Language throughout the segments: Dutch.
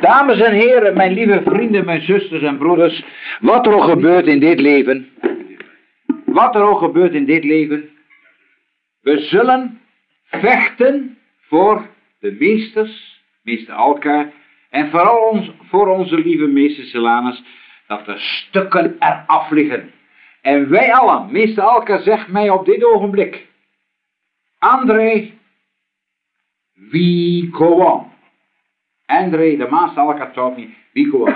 Dames en heren, mijn lieve vrienden, mijn zusters en broeders, wat er ook gebeurt in dit leven, wat er ook gebeurt in dit leven, we zullen vechten voor de meesters, meester Alka, en vooral ons, voor onze lieve meester Selanus, dat de stukken eraf liggen. En wij allen, meester Alka zegt mij op dit ogenblik, André, we go. Andre, the master Alka taught me, we go on.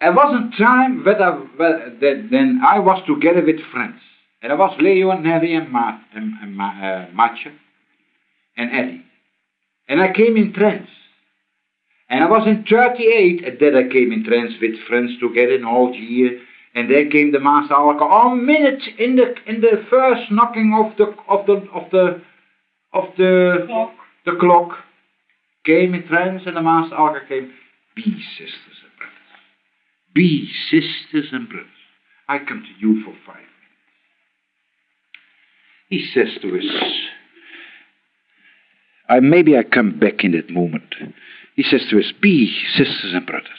There was a time when I, when, then I was together with friends. And I was Leo and Nelly and, Ma, and, and Ma, uh, Matje and Eddie. And I came in trance. And I was in 38, and then I came in trance with friends together in all year. And then came the master Alka. Oh, minute in the in the first knocking of the of the of the of the Clock. the clock came in trance, and the master Alka came. Be sisters and brothers. Be sisters and brothers. I come to you for five minutes. He says to us, I, maybe I come back in that moment. He says to us, Be sisters and brothers.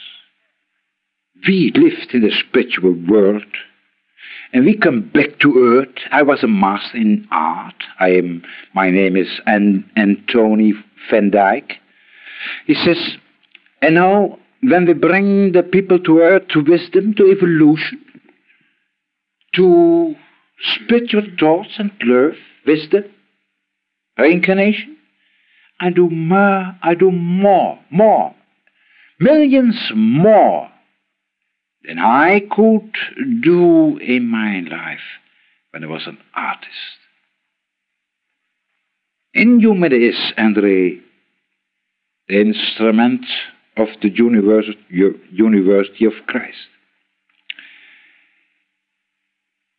We lived in the spiritual world, and we come back to earth. I was a master in art. I am. My name is An- Antony van Dyck. He says, and now when we bring the people to earth, to wisdom, to evolution, to spiritual thoughts and love, wisdom, reincarnation, I do more, I do more, more, millions more than I could do in my life when I was an artist. In human is, Andre, the instrument of the university, of Christ.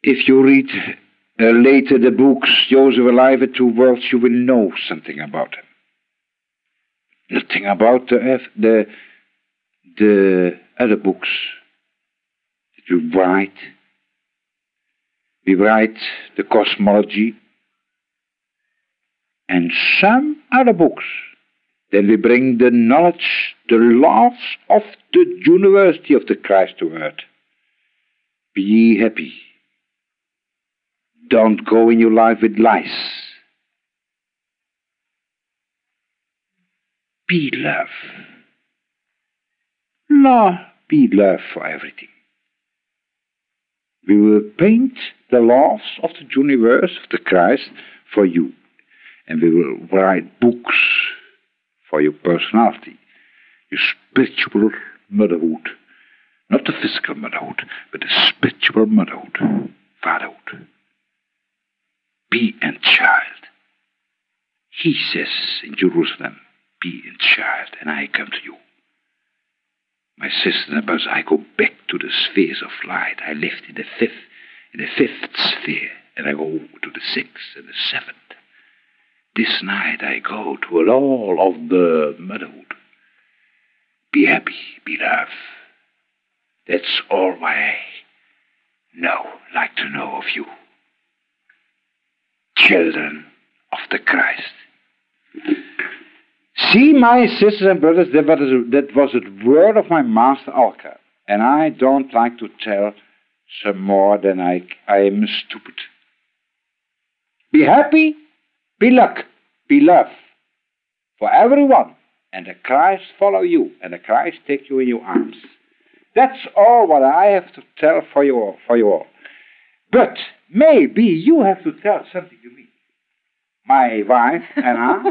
If you read uh, later the books Joseph Alive at Two Worlds, you will know something about him. Nothing about the, the, the other books that we write. We write the cosmology and some other books. Then we bring the knowledge, the love of the university of the Christ to earth. Be happy. Don't go in your life with lies. Be love. No, be love for everything. We will paint the laws of the universe of the Christ for you. And we will write books for your personality, your spiritual motherhood. Not the physical motherhood, but the spiritual motherhood, fatherhood. Be and child. He says in Jerusalem, Be and child, and I come to you. My sister and brothers, I go back to the spheres of light. I lived in the fifth, in the fifth sphere, and I go to the sixth and the seventh. This night I go to a all of the motherhood. Be happy, be love. That's all I know, like to know of you. Children of the Christ. See, my sisters and brothers, that was, that was the word of my master Alka. And I don't like to tell some more than I, I am stupid. Be happy, be luck, be love for everyone. And the Christ follow you, and the Christ take you in your arms. That's all what I have to tell for you all, for you all. But maybe you have to tell something to me. My wife Anna.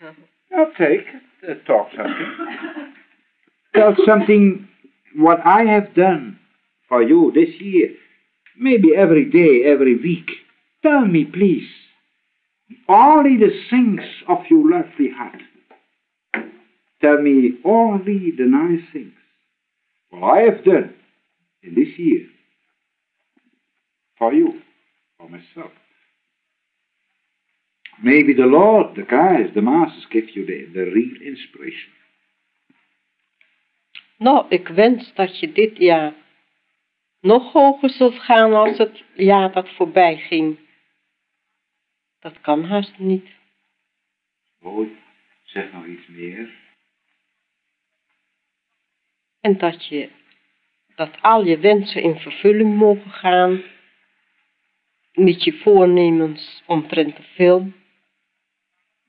I'll take, uh, talk something. Tell something what I have done for you this year. Maybe every day, every week. Tell me, please. Only the things of your lovely heart. Tell me only the nice things. What I have done in this year. For you, for myself. Maybe the Lord, the Christ, the Masters give you the, the real inspiration. Nou, ik wens dat je dit jaar nog hoger zult gaan als het jaar dat voorbij ging. Dat kan haast niet. Mooi. Zeg nog iets meer. En dat je, dat al je wensen in vervulling mogen gaan. Niet je voornemens omtrent de film.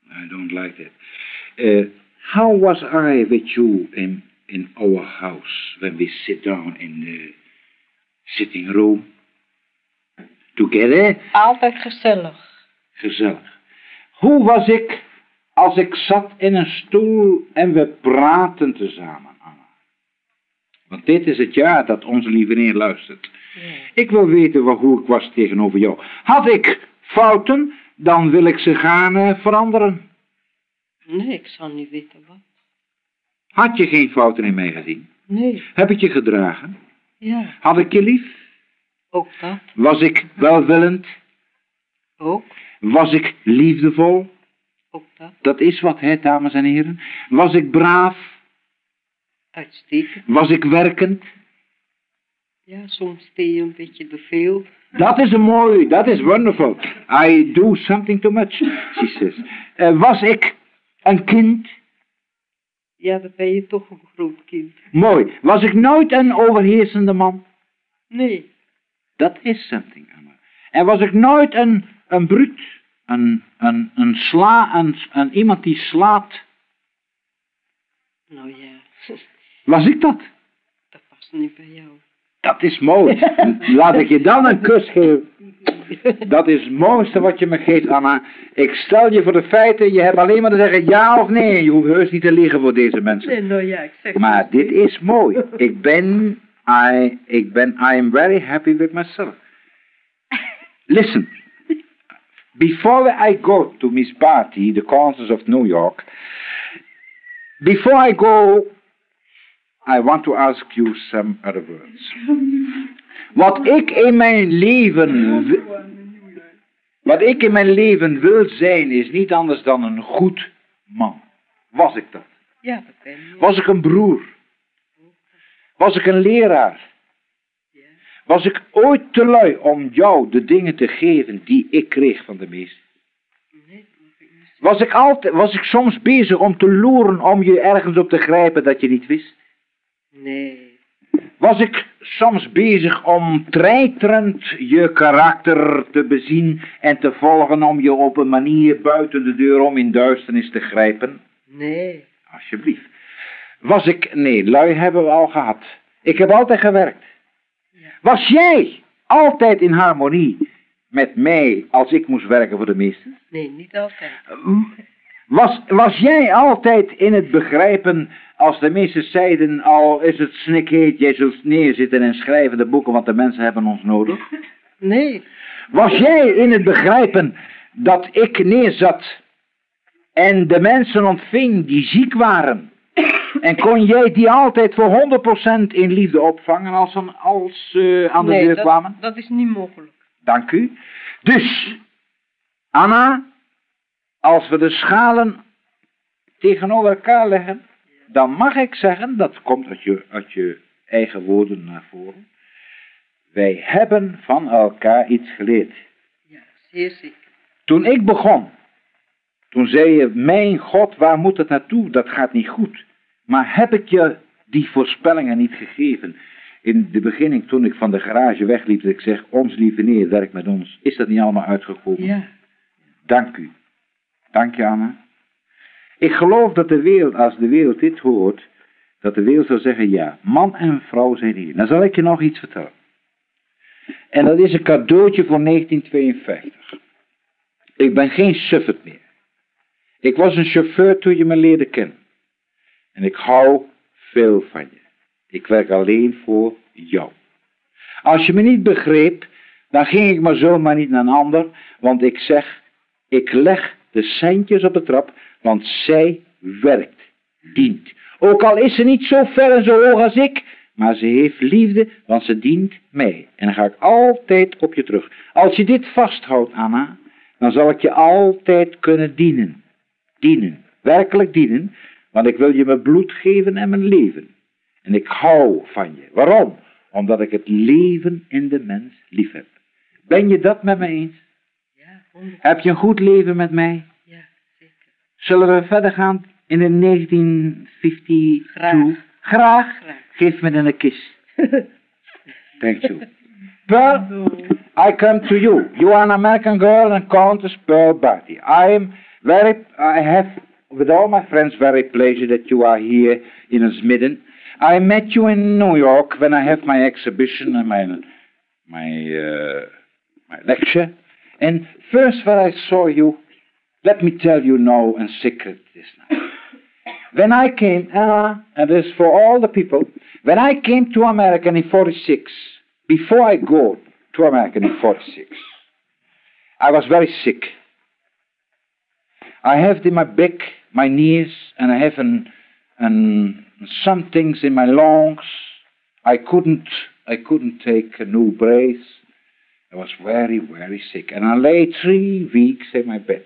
I don't like that. Uh, how was I with you in, in our house when we sit down in the sitting room? Together? Altijd gezellig. Gezellig. Hoe was ik als ik zat in een stoel en we praten tezamen, Anna? Want dit is het jaar dat onze lieve neer luistert. Ja. Ik wil weten wat, hoe ik was tegenover jou. Had ik fouten, dan wil ik ze gaan eh, veranderen. Nee, ik zal niet weten wat. Had je geen fouten in mij gezien? Nee, Heb ik je gedragen? ja, Had ik je lief? ook dat. Was ik welwillend? Ook, Was ik liefdevol? ook dat. Dat is wat, hè, dames en heren. Was ik braaf? Uitstekend. Was ik werkend? Ja, soms deed je een beetje te veel. Dat is een mooi, dat is wonderful. I do something too much, she says. Eh, was ik een kind? Ja, dan ben je toch een groot kind. Mooi. Was ik nooit een overheersende man? Nee, Dat is something, Anna. En was ik nooit een, een bruut, een, een, een sla, een, een iemand die slaat? nou ja, Was ik dat? dat past niet bij jou. Dat is mooi. Laat ik je dan een kus geven. Dat is het mooiste wat je me geeft, Anna. Ik stel je voor de feiten, je hebt alleen maar te zeggen ja of nee. Je hoeft heus niet te liegen voor deze mensen. Nee, nou ja, ik zeg Maar dit is mooi. Ik ben, I, ik ben, I am very happy with myself. Listen. Before I go to Miss Barty, the Concerts of New York, before I go, I want to ask you some other words. Wat ik in mijn leven, wat ik in mijn leven wil zijn, is niet anders dan een goed man. Was ik dat? Ja, dat ben je. Was ik een broer? Was ik een leraar? Was ik ooit te lui om jou de dingen te geven die ik kreeg van de meester? Was ik, altijd, was ik soms bezig om te loeren om je ergens op te grijpen dat je niet wist? Nee, Was ik soms bezig om treiterend je karakter te bezien en te volgen om je op een manier buiten de deur om in duisternis te grijpen? nee, Alsjeblieft. Was ik, nee, lui hebben we al gehad. Ik heb altijd gewerkt. Was jij altijd in harmonie met mij als ik moest werken voor de meester? nee, niet altijd. Was, was jij altijd in het begrijpen als de meesten zeiden, al is het snikheet, jij zult neerzitten en schrijven de boeken, want de mensen hebben ons nodig? Nee, Was jij in het begrijpen dat ik neerzat en de mensen ontving die ziek waren? En kon jij die altijd voor 100% in liefde opvangen als ze als, aan de nee deur dat, kwamen? dat is niet mogelijk. Dank u. Dus, Anna, als we de schalen tegenover elkaar leggen, dan mag ik zeggen, dat komt uit je, uit je eigen woorden naar voren, wij hebben van elkaar iets geleerd. Ja, zeer zeker. Toen ik begon, toen zei je, mijn God, waar moet het naartoe? Dat gaat niet goed. Maar heb ik je die voorspellingen niet gegeven? In de beginning, toen ik van de garage wegliep, dat ik zeg, ons lieve neer, werk met ons. Is dat niet allemaal uitgekomen? Ja, Dank u. Dank je, Anna. Ik geloof dat de wereld, als de wereld dit hoort, dat de wereld zal zeggen, ja, man en vrouw zijn hier. Dan zal ik je nog iets vertellen. En dat is een cadeautje voor 1952. Ik ben geen suffert meer. Ik was een chauffeur toen je me leerde kennen. En ik hou veel van je. Ik werk alleen voor jou. Als je me niet begreep, dan ging ik maar zomaar niet naar een ander, want ik zeg, ik leg de centjes op de trap, want zij werkt, dient. Ook al is ze niet zo ver en zo hoog als ik, maar ze heeft liefde, want ze dient mij. En dan ga ik altijd op je terug. Als je dit vasthoudt, Anna, dan zal ik je altijd kunnen dienen. Dienen, werkelijk dienen, want ik wil je mijn bloed geven en mijn leven. En ik hou van je. Waarom? Omdat ik het leven in de mens lief heb. Ben je dat met me eens? ja. Heb je een goed leven met mij? Ja, zeker. Zullen we verder gaan in de 1952? Graag. Graag. Geef me dan een kus. Thank you. Pearl, I come to you. You are an American girl and Countess Pearl Barty. I am very, I have, with all my friends, very pleasure that you are here in ons midden. I met you in New York when I have my exhibition and my, my, uh, my lecture. And first when I saw you, let me tell you now a secret this night. When I came, uh, and this is for all the people, when I came to America in 46, before I go to America in 46, I was very sick. I have in my back, my knees, and I have an, an, some things in my lungs. I couldn't, I couldn't take a new breath. I was very, very sick, and I lay three weeks in my bed.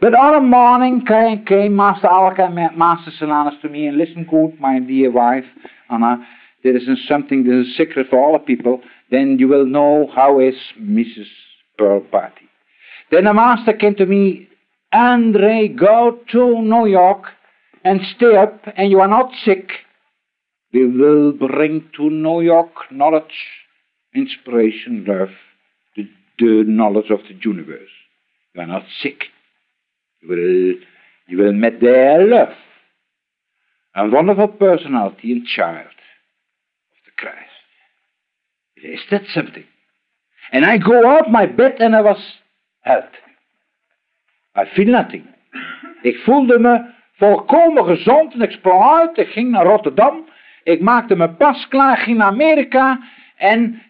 But on a morning came, came Master Alka and Master Solanus to me and listen good, my dear wife, Anna, there is something, there is secret for all the people, then you will know how is Mrs. Pearl Party. Then the master came to me, Andre, go to New York and stay up, and you are not sick. We will bring to New York knowledge, inspiration, love, the, the knowledge of the universe. You are not sick. You will, you will meet their love. A wonderful personality and child of the Christ. Is that something? And I go out my bed and I was helped. I feel nothing. Ik voelde me volkomen gezond en ik sprong uit. Ik ging naar Rotterdam. Ik maakte me pas klaar, ging naar Amerika. En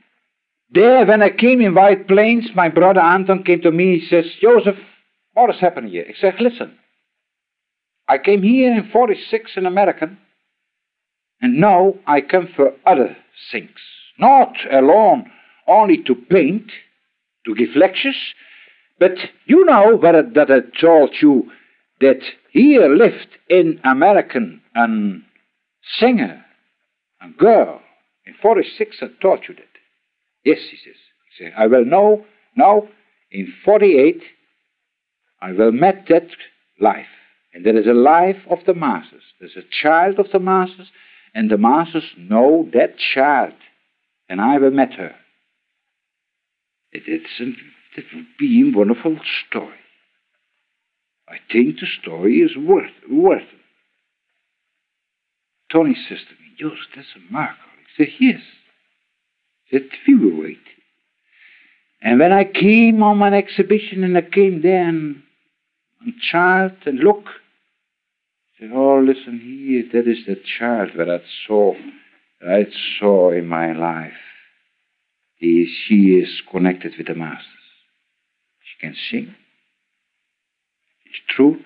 there, when I came in White Plains, my brother Anton came to me. He says, Joseph, what is happening here? Ik zeg, listen. I came here in 46 in America. And now I come for other things. Not alone only to paint, to give lectures, but you know that, that I told you that here lived in American a singer, a girl. In 46 I taught you that. Yes, he says. He said, I will know now in 48 I will met that life. And there is a life of the masses. There's a child of the masses, and the masses know that child. And I will met her. It, it's it would be a wonderful story. I think the story is worth, worth it. Tony says to me, Joost, that's a miracle. I said, yes. He said, wait. And when I came on my exhibition and I came there and, and child and look, I said, oh, listen here, that is the child that I saw, that I saw in my life. He, she is connected with the masters. Can sing. It's truth.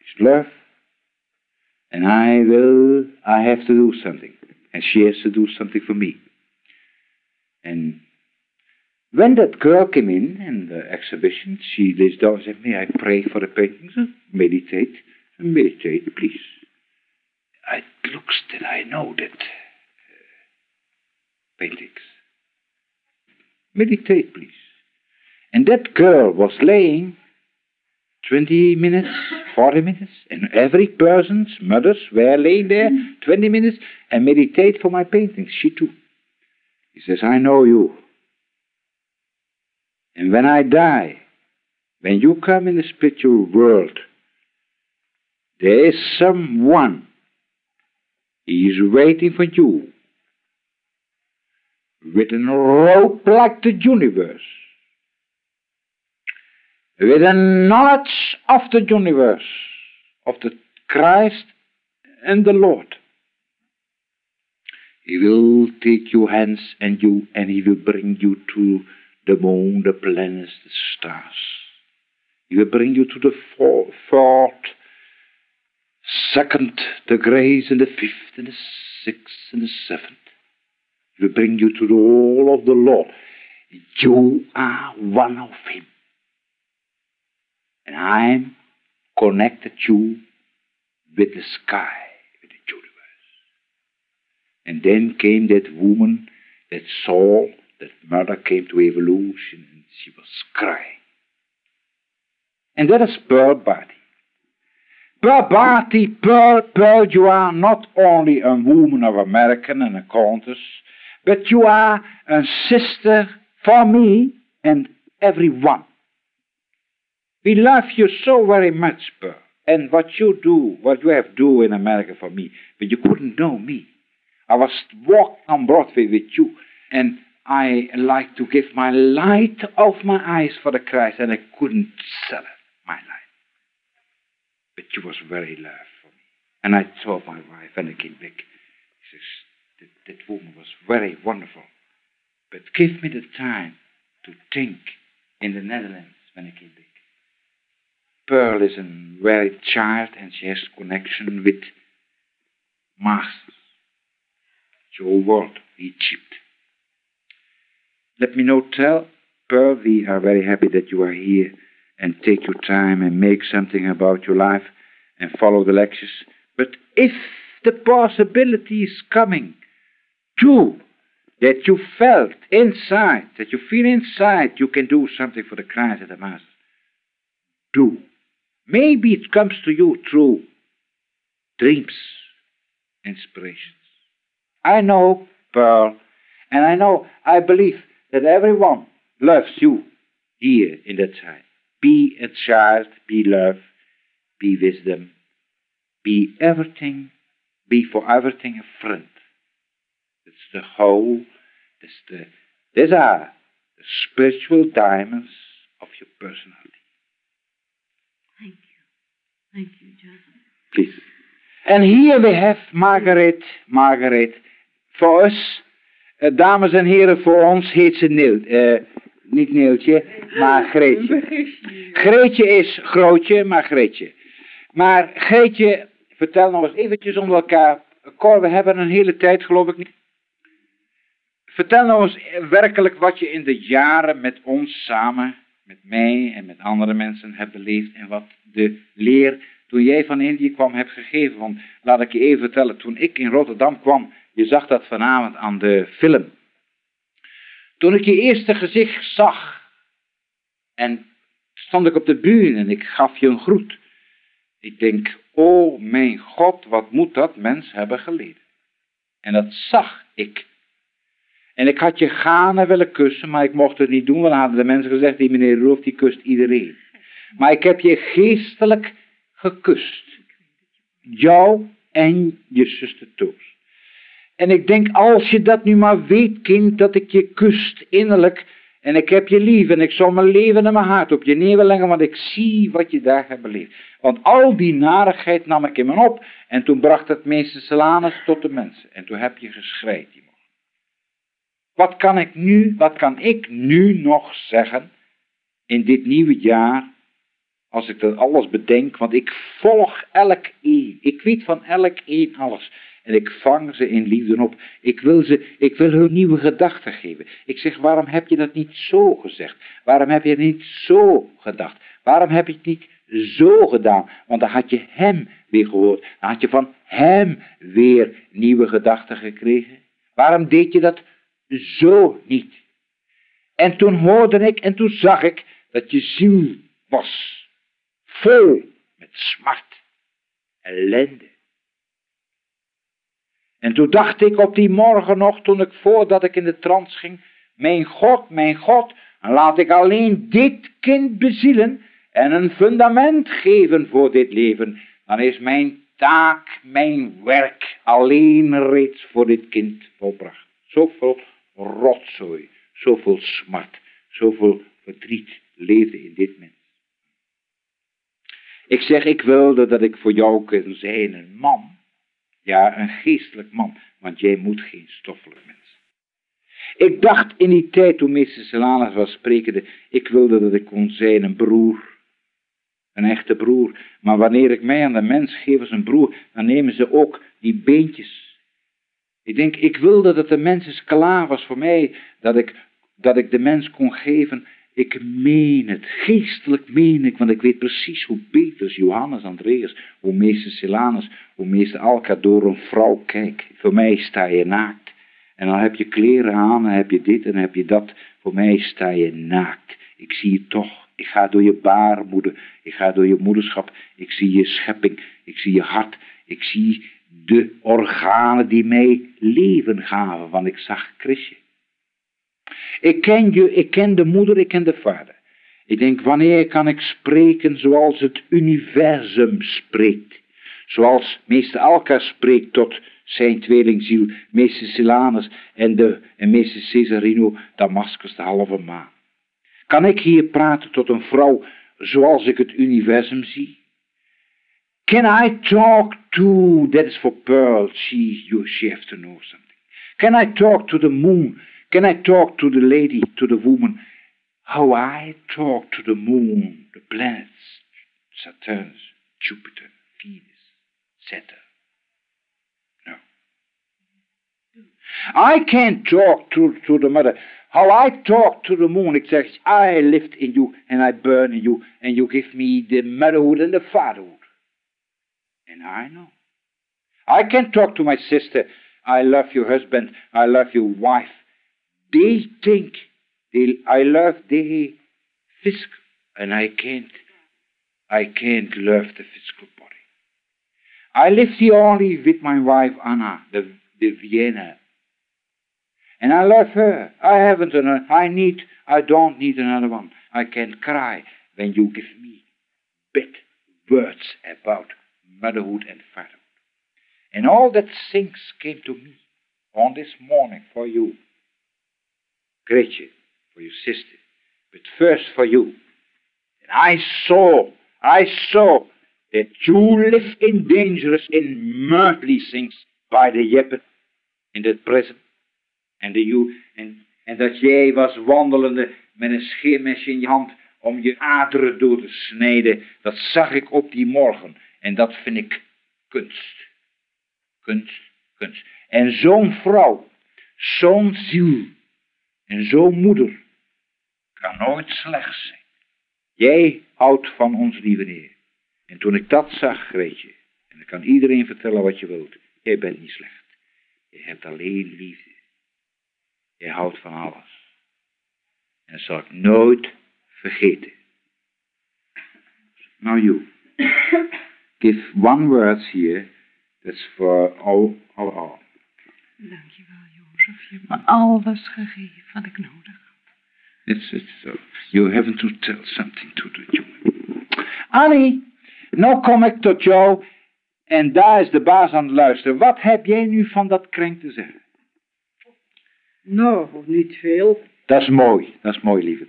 It's love. And I will, I have to do something. And she has to do something for me. And when that girl came in in the exhibition, she lays down and said, May I pray for the paintings? Meditate. Meditate, please. It looks that I know that uh, paintings. Meditate, please. And that girl was laying 20 minutes, 40 minutes, and every person's mothers were laying there 20 minutes and meditate for my paintings. She too. He says, I know you. And when I die, when you come in the spiritual world, there is someone. He is waiting for you with a rope like the universe, with a knowledge of the universe, of the Christ and the Lord. He will take your hands and you, and he will bring you to the moon, the planets, the stars. He will bring you to the fourth, second, the grace, and the fifth, and the sixth, and the seventh. He will bring you to the all of the Lord. You are one of Him. And I'm connected you with the sky, with the universe. And then came that woman, that soul, that mother came to evolution, and she was crying. And that is Pearl Body. Babati, Pearl, Pearl, you are not only a woman of American and a countess, but you are a sister for me and everyone. We love you so very much, Pearl, and what you do, what you have do in America for me, but you couldn't know me. I was walking on Broadway with you, and I like to give my light of my eyes for the Christ, and I couldn't sell it, my life. But you was very love for me. And I told my wife when I came back, he says, that, that woman was very wonderful. But give me the time to think in the Netherlands when I came back. Pearl is a very child and she has connection with masters. The whole world, Egypt. Let me now tell Pearl, we are very happy that you are here and take your time and make something about your life and follow the lectures. But if the possibility is coming too, that you felt inside, that you feel inside you can do something for the Christ and the Master, do. Maybe it comes to you through dreams, inspirations. I know, Pearl, and I know, I believe that everyone loves you here in that side. Be a child, be love, be wisdom, be everything, be for everything a friend. That's the whole, that's the, these are the spiritual diamonds of your personality. Thank you. Joseph. Please. And here we have Margaret, Margaret. Voor ons, uh, dames en heren, voor ons heet ze Neel. Uh, niet Neeltje, maar Greetje. Greetje is grootje, maar Greetje. Maar Greetje, vertel nog eens eventjes onder elkaar. Cor, we hebben een hele tijd, geloof ik niet. Vertel nog eens werkelijk wat je in de jaren met ons samen, met mij en met andere mensen hebt beleefd en wat de leer toen jij van Indië kwam hebt gegeven. Want laat ik je even vertellen, toen ik in Rotterdam kwam, je zag dat vanavond aan de film. Toen ik je eerste gezicht zag en stond ik op de bühne en ik gaf je een groet. Ik denk, oh mijn God, wat moet dat mens hebben geleden. En dat zag ik. En ik had je gaarne willen kussen, maar ik mocht het niet doen, want dan hadden de mensen gezegd, die meneer Roof, die kust iedereen. Maar ik heb je geestelijk gekust. Jou en je zuster Toos. En ik denk, als je dat nu maar weet, kind, dat ik je kust innerlijk. En ik heb je lief en ik zal mijn leven en mijn hart op je neerleggen, want ik zie wat je daar hebt beleefd. Want al die narigheid nam ik in me op. En toen bracht het meester Selanus tot de mensen. En toen heb je geschreid. Wat kan ik nu, wat kan ik nu nog zeggen in dit nieuwe jaar, als ik dat alles bedenk, want ik volg elk een. Ik weet van elk een alles. En ik vang ze in liefde op. Ik wil, ze, ik wil hun nieuwe gedachten geven. Ik zeg, waarom heb je dat niet zo gezegd? Waarom heb je het niet zo gedacht? Waarom heb je het niet zo gedaan? Want dan had je hem weer gehoord. Dan had je van hem weer nieuwe gedachten gekregen. Waarom deed je dat zo niet? En toen hoorde ik en toen zag ik dat je ziel was. Vol met smart, ellende en toen dacht ik op die morgen nog, toen ik voordat ik in de trance ging, mijn God, mijn God, laat ik alleen dit kind bezielen en een fundament geven voor dit leven. Dan is mijn taak, mijn werk alleen reeds voor dit kind volbracht. Zoveel rotzooi, zoveel smart, zoveel verdriet leefde in dit mens. Ik zeg, ik wilde dat ik voor jou kon zijn een man ja, een geestelijk man, want jij moet geen stoffelijk mens. Ik dacht in die tijd toen meester Selanus was sprekende, ik wilde dat ik kon zijn een broer, een echte broer. Maar wanneer ik mij aan de mens geef als een broer, dan nemen ze ook die beentjes. Ik denk, ik wilde dat de mens eens klaar was voor mij, dat ik, dat ik de mens kon geven ik meen het, geestelijk meen ik, want ik weet precies hoe Petrus, Johannes, Andreas, hoe meester Silanus, hoe meester Alka door een vrouw kijkt. Voor mij sta je naakt. En dan heb je kleren aan, en heb je dit en heb je dat. Voor mij sta je naakt. Ik zie je toch Ik ga door je baarmoeder, ik ga door je moederschap, ik zie je schepping, ik zie je hart, ik zie de organen die mij leven gaven, want ik zag Chrisje. Ik ken je, ik ken de moeder, ik ken de vader. Ik denk, wanneer kan ik spreken zoals het universum spreekt? Zoals meester Alka spreekt tot zijn tweelingziel, meester Silanus en, de, meester Cesarino Damascus de halve maan. Kan ik hier praten tot een vrouw zoals ik het universum zie? Can I talk to, that is for Pearl, she, you, she has to know something. Can I talk to the moon? Can I talk to the lady, to the woman? How I talk to the moon, the planets, Saturn, Jupiter, Venus, Saturn. No. I can't talk to, to the mother. How I talk to the moon, ik zeg, I live in you and I burn in you and you give me the motherhood and the fatherhood. And I know. I can talk to my sister, I love your husband, I love your wife. They think, they, I love the physical, and I can't, I can't love the physical body. I live here only with my wife Anna, the, the Vienna. And I love her. I haven't another, I need, I don't need another one. I can't cry when you give me bad words about motherhood and fatherhood. And all that things came to me on this morning for you. Gretchen, for your sister, but first for you. And I saw, I saw that you live in dangerous, in murderly things by the jeppen in that prison. En, de, you, en dat jij was wandelende met een scheermesje in je hand om je aderen door te snijden. Dat zag ik op die morgen. En dat vind ik kunst. Kunst, kunst. En zo'n vrouw, zo'n ziel en zo'n moeder kan nooit slecht zijn. Jij houdt van ons lieve Heer. En toen ik dat zag, Greetje, en ik kan iedereen vertellen wat je wilt, jij bent niet slecht. Je hebt alleen liefde. Je houdt van alles. En dat zal ik nooit vergeten. Now you. Give one word here. That's for all, all, all. Dankjewel, Jozef. Je hebt me alles gegeven wat ik nodig had. It's, it's so. You have to tell something to the jongen. Annie, nou kom ik tot jou. En daar is de baas aan het luisteren. Wat heb jij nu van dat krenk te zeggen? Nou, niet veel. Dat is mooi. Dat is mooi, lieve.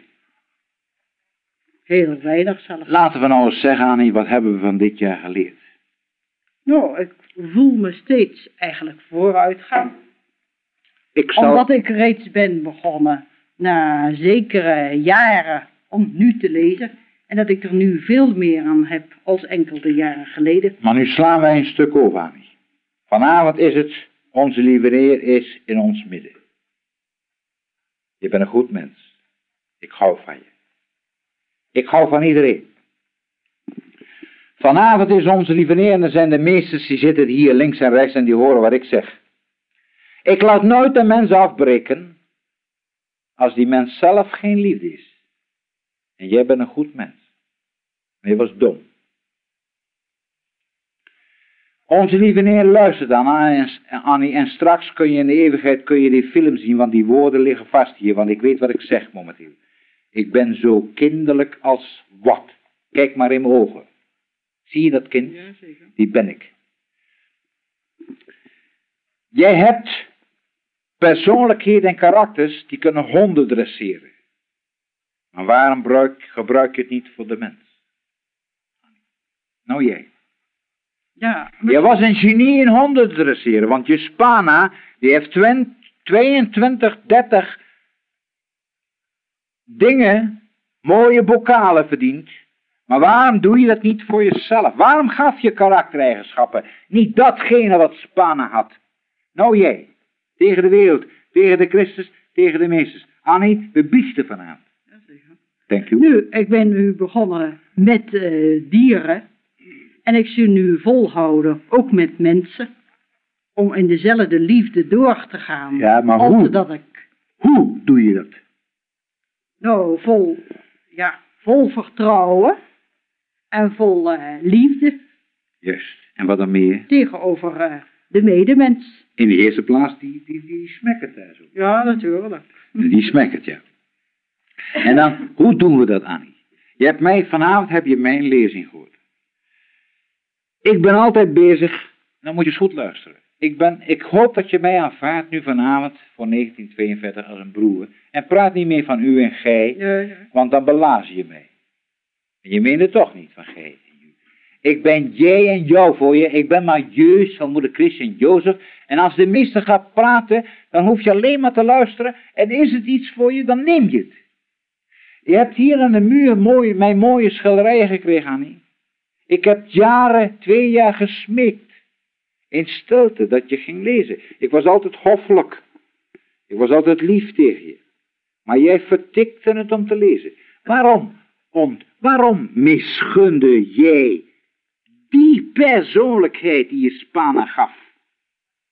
Heel weinig zelfs. Laten we nou eens zeggen, Annie, wat hebben we van dit jaar geleerd? Nou, ik voel me steeds eigenlijk vooruitgaan. Ik zal... Omdat ik reeds ben begonnen na zekere jaren om nu te lezen. En dat ik er nu veel meer aan heb als enkele jaren geleden. Maar nu slaan wij een stuk over, Annie. Vanavond is het, onze lieve Heer is in ons midden. Je bent een goed mens. Ik hou van je. Ik hou van iedereen. Vanavond is onze lieve Heer en er zijn de meesters die zitten hier links en rechts en die horen wat ik zeg. Ik laat nooit een mens afbreken als die mens zelf geen liefde is. En jij bent een goed mens. Maar je was dom. Onze lieve Heer luistert aan Annie en straks kun je in de eeuwigheid kun je die film zien, want die woorden liggen vast hier, want ik weet wat ik zeg momenteel. Ik ben zo kinderlijk als wat. Kijk maar in mijn ogen. Zie je dat kind? Ja, zeker. Die ben ik. Jij hebt persoonlijkheden en karakters die kunnen honden dresseren. Maar waarom gebruik, gebruik je het niet voor de mens? Nou jij. Ja, Je was een genie in honden dresseren, want je Spana, die heeft 20 22, 30 dingen, mooie bokalen verdiend. Maar waarom doe je dat niet voor jezelf? Waarom gaf je karaktereigenschappen niet datgene wat Spana had? Nou jij, tegen de wereld, tegen de Christus, tegen de meesters. Annie, we biechten vanavond. Thank you. Nu, ik ben nu begonnen met eh, dieren. En ik zie nu volhouden, ook met mensen. Om in dezelfde liefde door te gaan. Ja, maar hoe? dat ik, Hoe doe je dat? Nou, vol, ja, vol vertrouwen en vol eh, liefde Juist. En wat dan meer? tegenover eh, de medemens. In de eerste plaats die, die, die smekkert daar zo. Ja, natuurlijk. Die smekkert, ja. En dan, hoe doen we dat, Annie? Je hebt mij, vanavond heb je mijn lezing gehoord. Ik ben altijd bezig, dan moet je eens goed luisteren. Ik, ben, ik hoop dat je mij aanvaardt nu vanavond voor 1942 als een broer. En praat niet meer van u en gij, Ja, ja. want dan belazen je mij. En je meent het toch niet van gij en u. Ik ben jij en jou voor je. Ik ben maar Jeus van moeder Christian Jozef. En als de meester gaat praten, dan hoef je alleen maar te luisteren. En is het iets voor je, dan neem je het. Je hebt hier aan de muur mijn mooie schilderijen gekregen, Annie. Ik heb jaren, twee jaar gesmeekt. In stilte, dat je ging lezen. Ik was altijd hoffelijk. Ik was altijd lief tegen je. Maar jij vertikte het om te lezen. Waarom? Om, waarom misgunde jij die persoonlijkheid die je Spana gaf?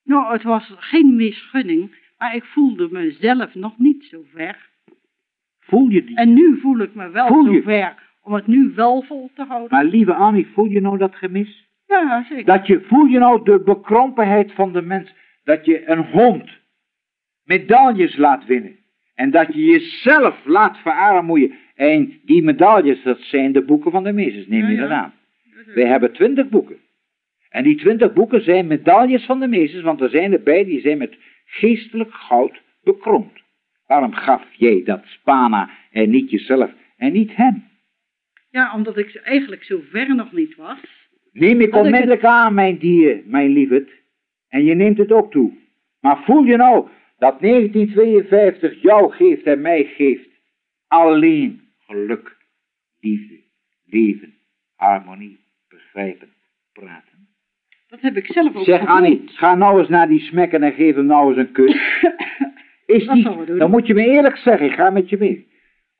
Nou, het was geen misgunning, maar ik voelde mezelf nog niet zo ver. Voel je die? En nu voel ik me wel zo ver om het nu wel vol te houden. Maar lieve Annie, voel je nou dat gemis? Ja, zeker. Dat je, voel je nou de bekrompenheid van de mens? Dat je een hond medailles laat winnen. En dat je jezelf laat verarmoeien. En die medailles, dat zijn de boeken van de meesters, neem Ja, je ja. dat aan. Wij hebben twintig boeken. En die twintig boeken zijn medailles van de meesters, want er zijn erbij die zijn met geestelijk goud bekromd. Waarom gaf jij dat Spana en niet jezelf en niet hem? Ja, omdat ik eigenlijk zo ver nog niet was. Neem ik onmiddellijk aan, mijn dier, mijn lieverd. En je neemt het ook toe. Maar voel je nou dat 1952 jou geeft en mij geeft alleen geluk, liefde, leven, harmonie, begrijpen, praten. Dat heb ik zelf ook Zeg gevoeld. Annie, ga nou eens naar die smekken en geef hem nou eens een kus. Is die, dan moet je me eerlijk zeggen, ik ga met je mee.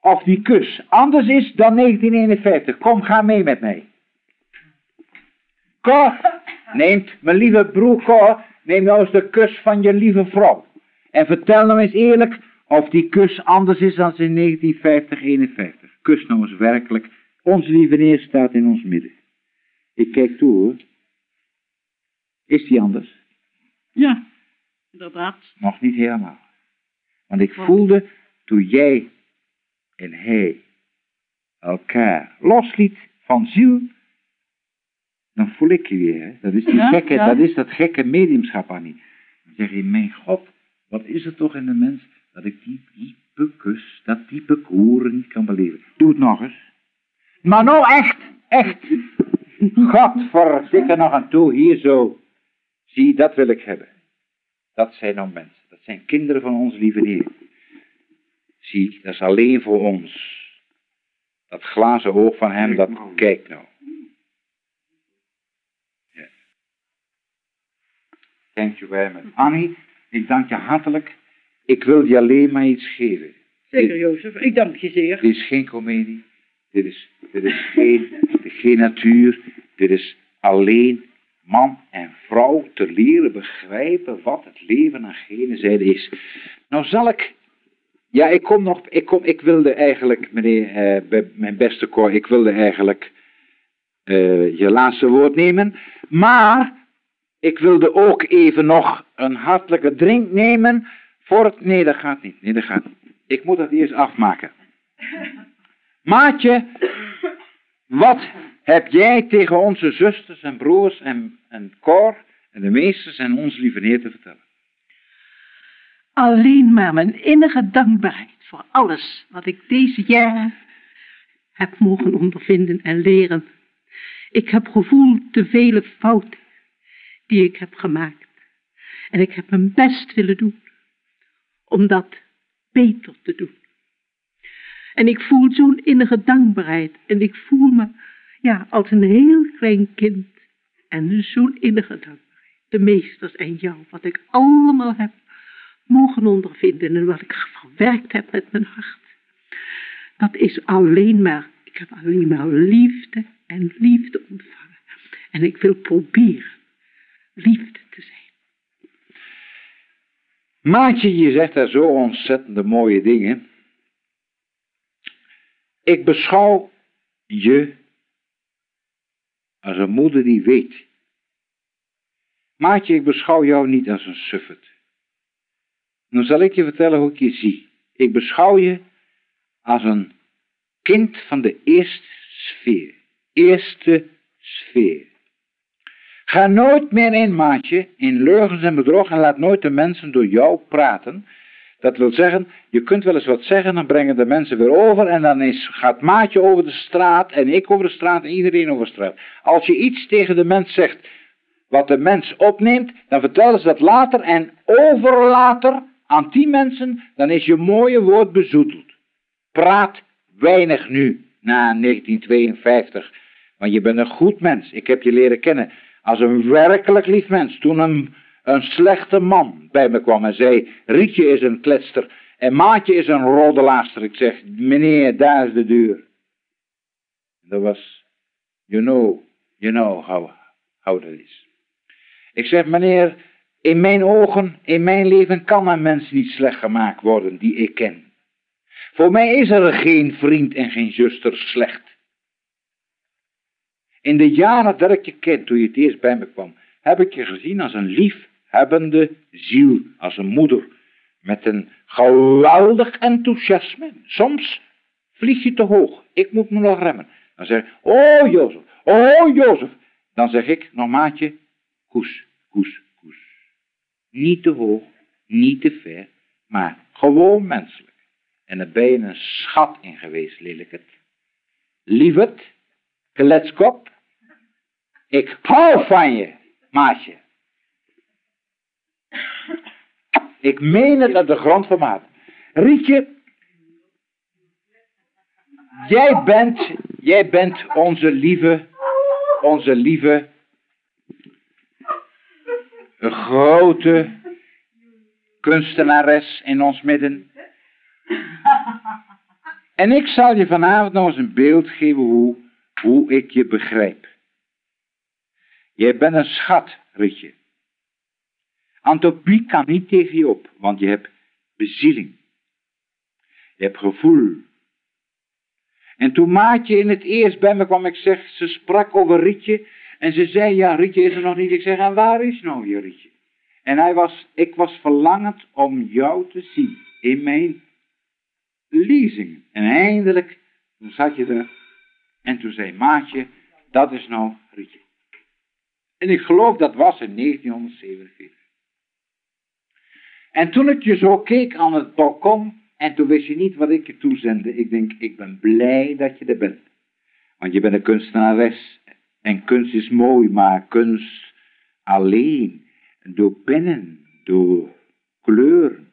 Of die kus anders is dan 1951. Kom, ga mee met mij. Cor, neemt mijn lieve broer Cor, neem nou eens de kus van je lieve vrouw. En vertel nou eens eerlijk of die kus anders is dan in 1950, 51. Kus nou eens werkelijk. Onze lieve Heer staat in ons midden. Ik kijk toe hoor. Is die anders? Ja, inderdaad. Nog niet helemaal. Want ik voelde toen jij en hij elkaar losliet van ziel, dan voel ik je weer. Hè? Dat is die Ja, gekke, ja. dat is dat gekke mediumschap, Annie. Dan zeg je, mijn God, wat is er toch in de mens dat ik die diepe kus, dat diepe koeren niet kan beleven. Doe het nog eens. Maar nou echt, echt. Godverdikke nog aan toe, hier zo. Zie, dat wil ik hebben. Dat zijn nou mensen. Dat zijn kinderen van ons lieve Heer. Zie, dat is alleen voor ons. Dat glazen oog van hem, dat kijkt nou. Ja. Thank you very much. Annie, ik dank je hartelijk. Ik wil je alleen maar iets geven. Zeker, Jozef. Ik dank je zeer. Dit is geen komedie. Dit is, dit is geen, geen natuur. Dit is alleen man en vrouw te leren begrijpen wat het leven aan gene zijde is. Nou zal ik... Ja, ik kom nog... Ik, kom, ik wilde eigenlijk, meneer, eh, bij mijn beste Cor, ik wilde eigenlijk eh, je laatste woord nemen. Maar ik wilde ook even nog een hartelijke drink nemen voor het... Nee, dat gaat niet. Nee, dat gaat niet. Ik moet dat eerst afmaken. Maatje, wat heb jij tegen onze zusters en broers en, en Cor en de meesters en ons lieve Heer te vertellen? Alleen maar mijn innige dankbaarheid voor alles wat ik deze jaren heb mogen ondervinden en leren. Ik heb gevoeld de vele fouten die ik heb gemaakt. En ik heb mijn best willen doen om dat beter te doen. En ik voel zo'n innige dankbaarheid. En ik voel me ja, als een heel klein kind. En zo'n innige dankbaarheid. De meesters en jou, wat ik allemaal heb mogen ondervinden en wat ik verwerkt heb met mijn hart. Dat is alleen maar, ik heb alleen maar liefde en liefde ontvangen. En ik wil proberen liefde te zijn. Maatje, je zegt daar zo ontzettende mooie dingen. Ik beschouw je als een moeder die weet. Maatje, ik beschouw jou niet als een suffet. Nu zal ik je vertellen hoe ik je zie. Ik beschouw je als een kind van de eerste sfeer. Eerste sfeer. Ga nooit meer in, maatje, in leugens en bedrog en laat nooit de mensen door jou praten. Dat wil zeggen, je kunt wel eens wat zeggen, dan brengen de mensen weer over en dan is, gaat maatje over de straat en ik over de straat en iedereen over de straat. Als je iets tegen de mens zegt wat de mens opneemt, dan vertellen ze dat later en overlater aan die mensen, dan is je mooie woord bezoedeld. Praat weinig nu, na 1952, want je bent een goed mens. Ik heb je leren kennen als een werkelijk lief mens. Toen een, een slechte man bij me kwam en zei, Rietje is een kletster en Maatje is een roddelaarster. Ik zeg, meneer, daar is de deur. Dat was, you know, you know how, how that is. Ik zeg, meneer, in mijn ogen, in mijn leven kan een mens niet slecht gemaakt worden die ik ken. Voor mij is er geen vriend en geen zuster slecht. In de jaren dat ik je ken, toen je het eerst bij me kwam, heb ik je gezien als een liefhebbende ziel, als een moeder, met een geweldig enthousiasme. Soms vlieg je te hoog, ik moet me nog remmen. Dan zeg ik, oh Jozef, oh Jozef. Dan zeg ik, nog maatje, koes, koes, koes. Niet te hoog, niet te ver, maar gewoon menselijk. En daar ben je een schat in geweest, lelijkert. Lieverd, kletskop, ik hou van je, maatje. Ik meen het uit de grond van maat. Rietje, jij bent, jij bent onze lieve, onze lieve, grote kunstenares in ons midden. En ik zal je vanavond nog eens een beeld geven hoe, hoe ik je begrijp. Jij bent een schat, Rietje. Antopie kan niet tegen je op, want je hebt bezieling. Je hebt gevoel. En toen Maatje in het eerst bij me kwam, ik zeg, ze sprak over Rietje. En ze zei, ja, Rietje is er nog niet. Ik zeg, en waar is nou je Rietje? En hij was, ik was verlangend om jou te zien in mijn lezingen. En eindelijk, toen zat je er. En toen zei Maatje, dat is nou Rietje. En ik geloof dat was in 1947. En toen ik je zo keek aan het balkon, en toen wist je niet wat ik je toezende, ik denk, ik ben blij dat je er bent. Want je bent een kunstenares. En kunst is mooi, maar kunst alleen, door pennen, door kleuren,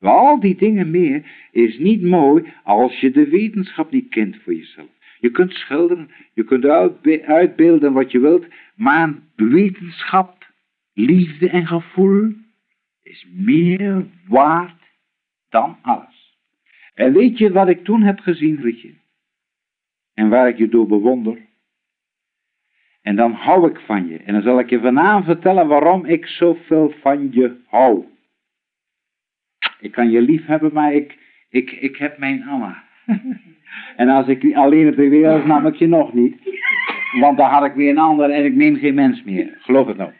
al die dingen meer, is niet mooi als je de wetenschap niet kent voor jezelf. Je kunt schilderen, je kunt uitbeelden wat je wilt, maar wetenschap, liefde en gevoel is meer waard dan alles. En weet je wat ik toen heb gezien, Rietje? En waar ik je door bewonder? En dan hou ik van je. En dan zal ik je vanavond vertellen waarom ik zoveel van je hou. Ik kan je lief hebben, maar ik, ik, ik heb mijn Anna. en als ik alleen op de wereld nam ik je nog niet. Want dan had ik weer een ander en ik neem geen mens meer. Geloof het nou.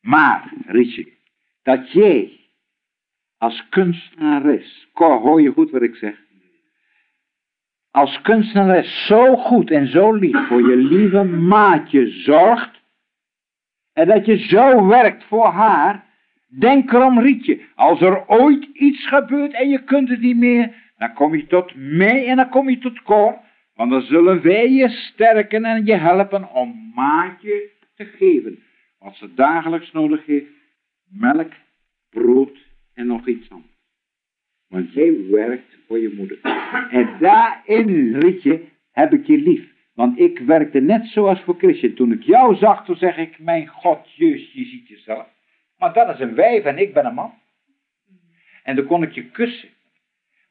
Maar, Richie, dat jij als kunstenares, hoor je goed wat ik zeg? Als kunstenares zo goed en zo lief voor je lieve maatje zorgt. En dat je zo werkt voor haar. Denk erom, Rietje, als er ooit iets gebeurt en je kunt het niet meer, dan kom je tot mij en dan kom je tot koor. Want dan zullen wij je sterken en je helpen om maatje te geven. Wat ze dagelijks nodig heeft. Melk, brood en nog iets anders. Want jij werkt voor je moeder. En daarin, Rietje, heb ik je lief. Want ik werkte net zoals voor Christian. Toen ik jou zag, toen zeg ik, mijn God, jezus, je ziet jezelf. Maar dat is een wijf en ik ben een man. En dan kon ik je kussen.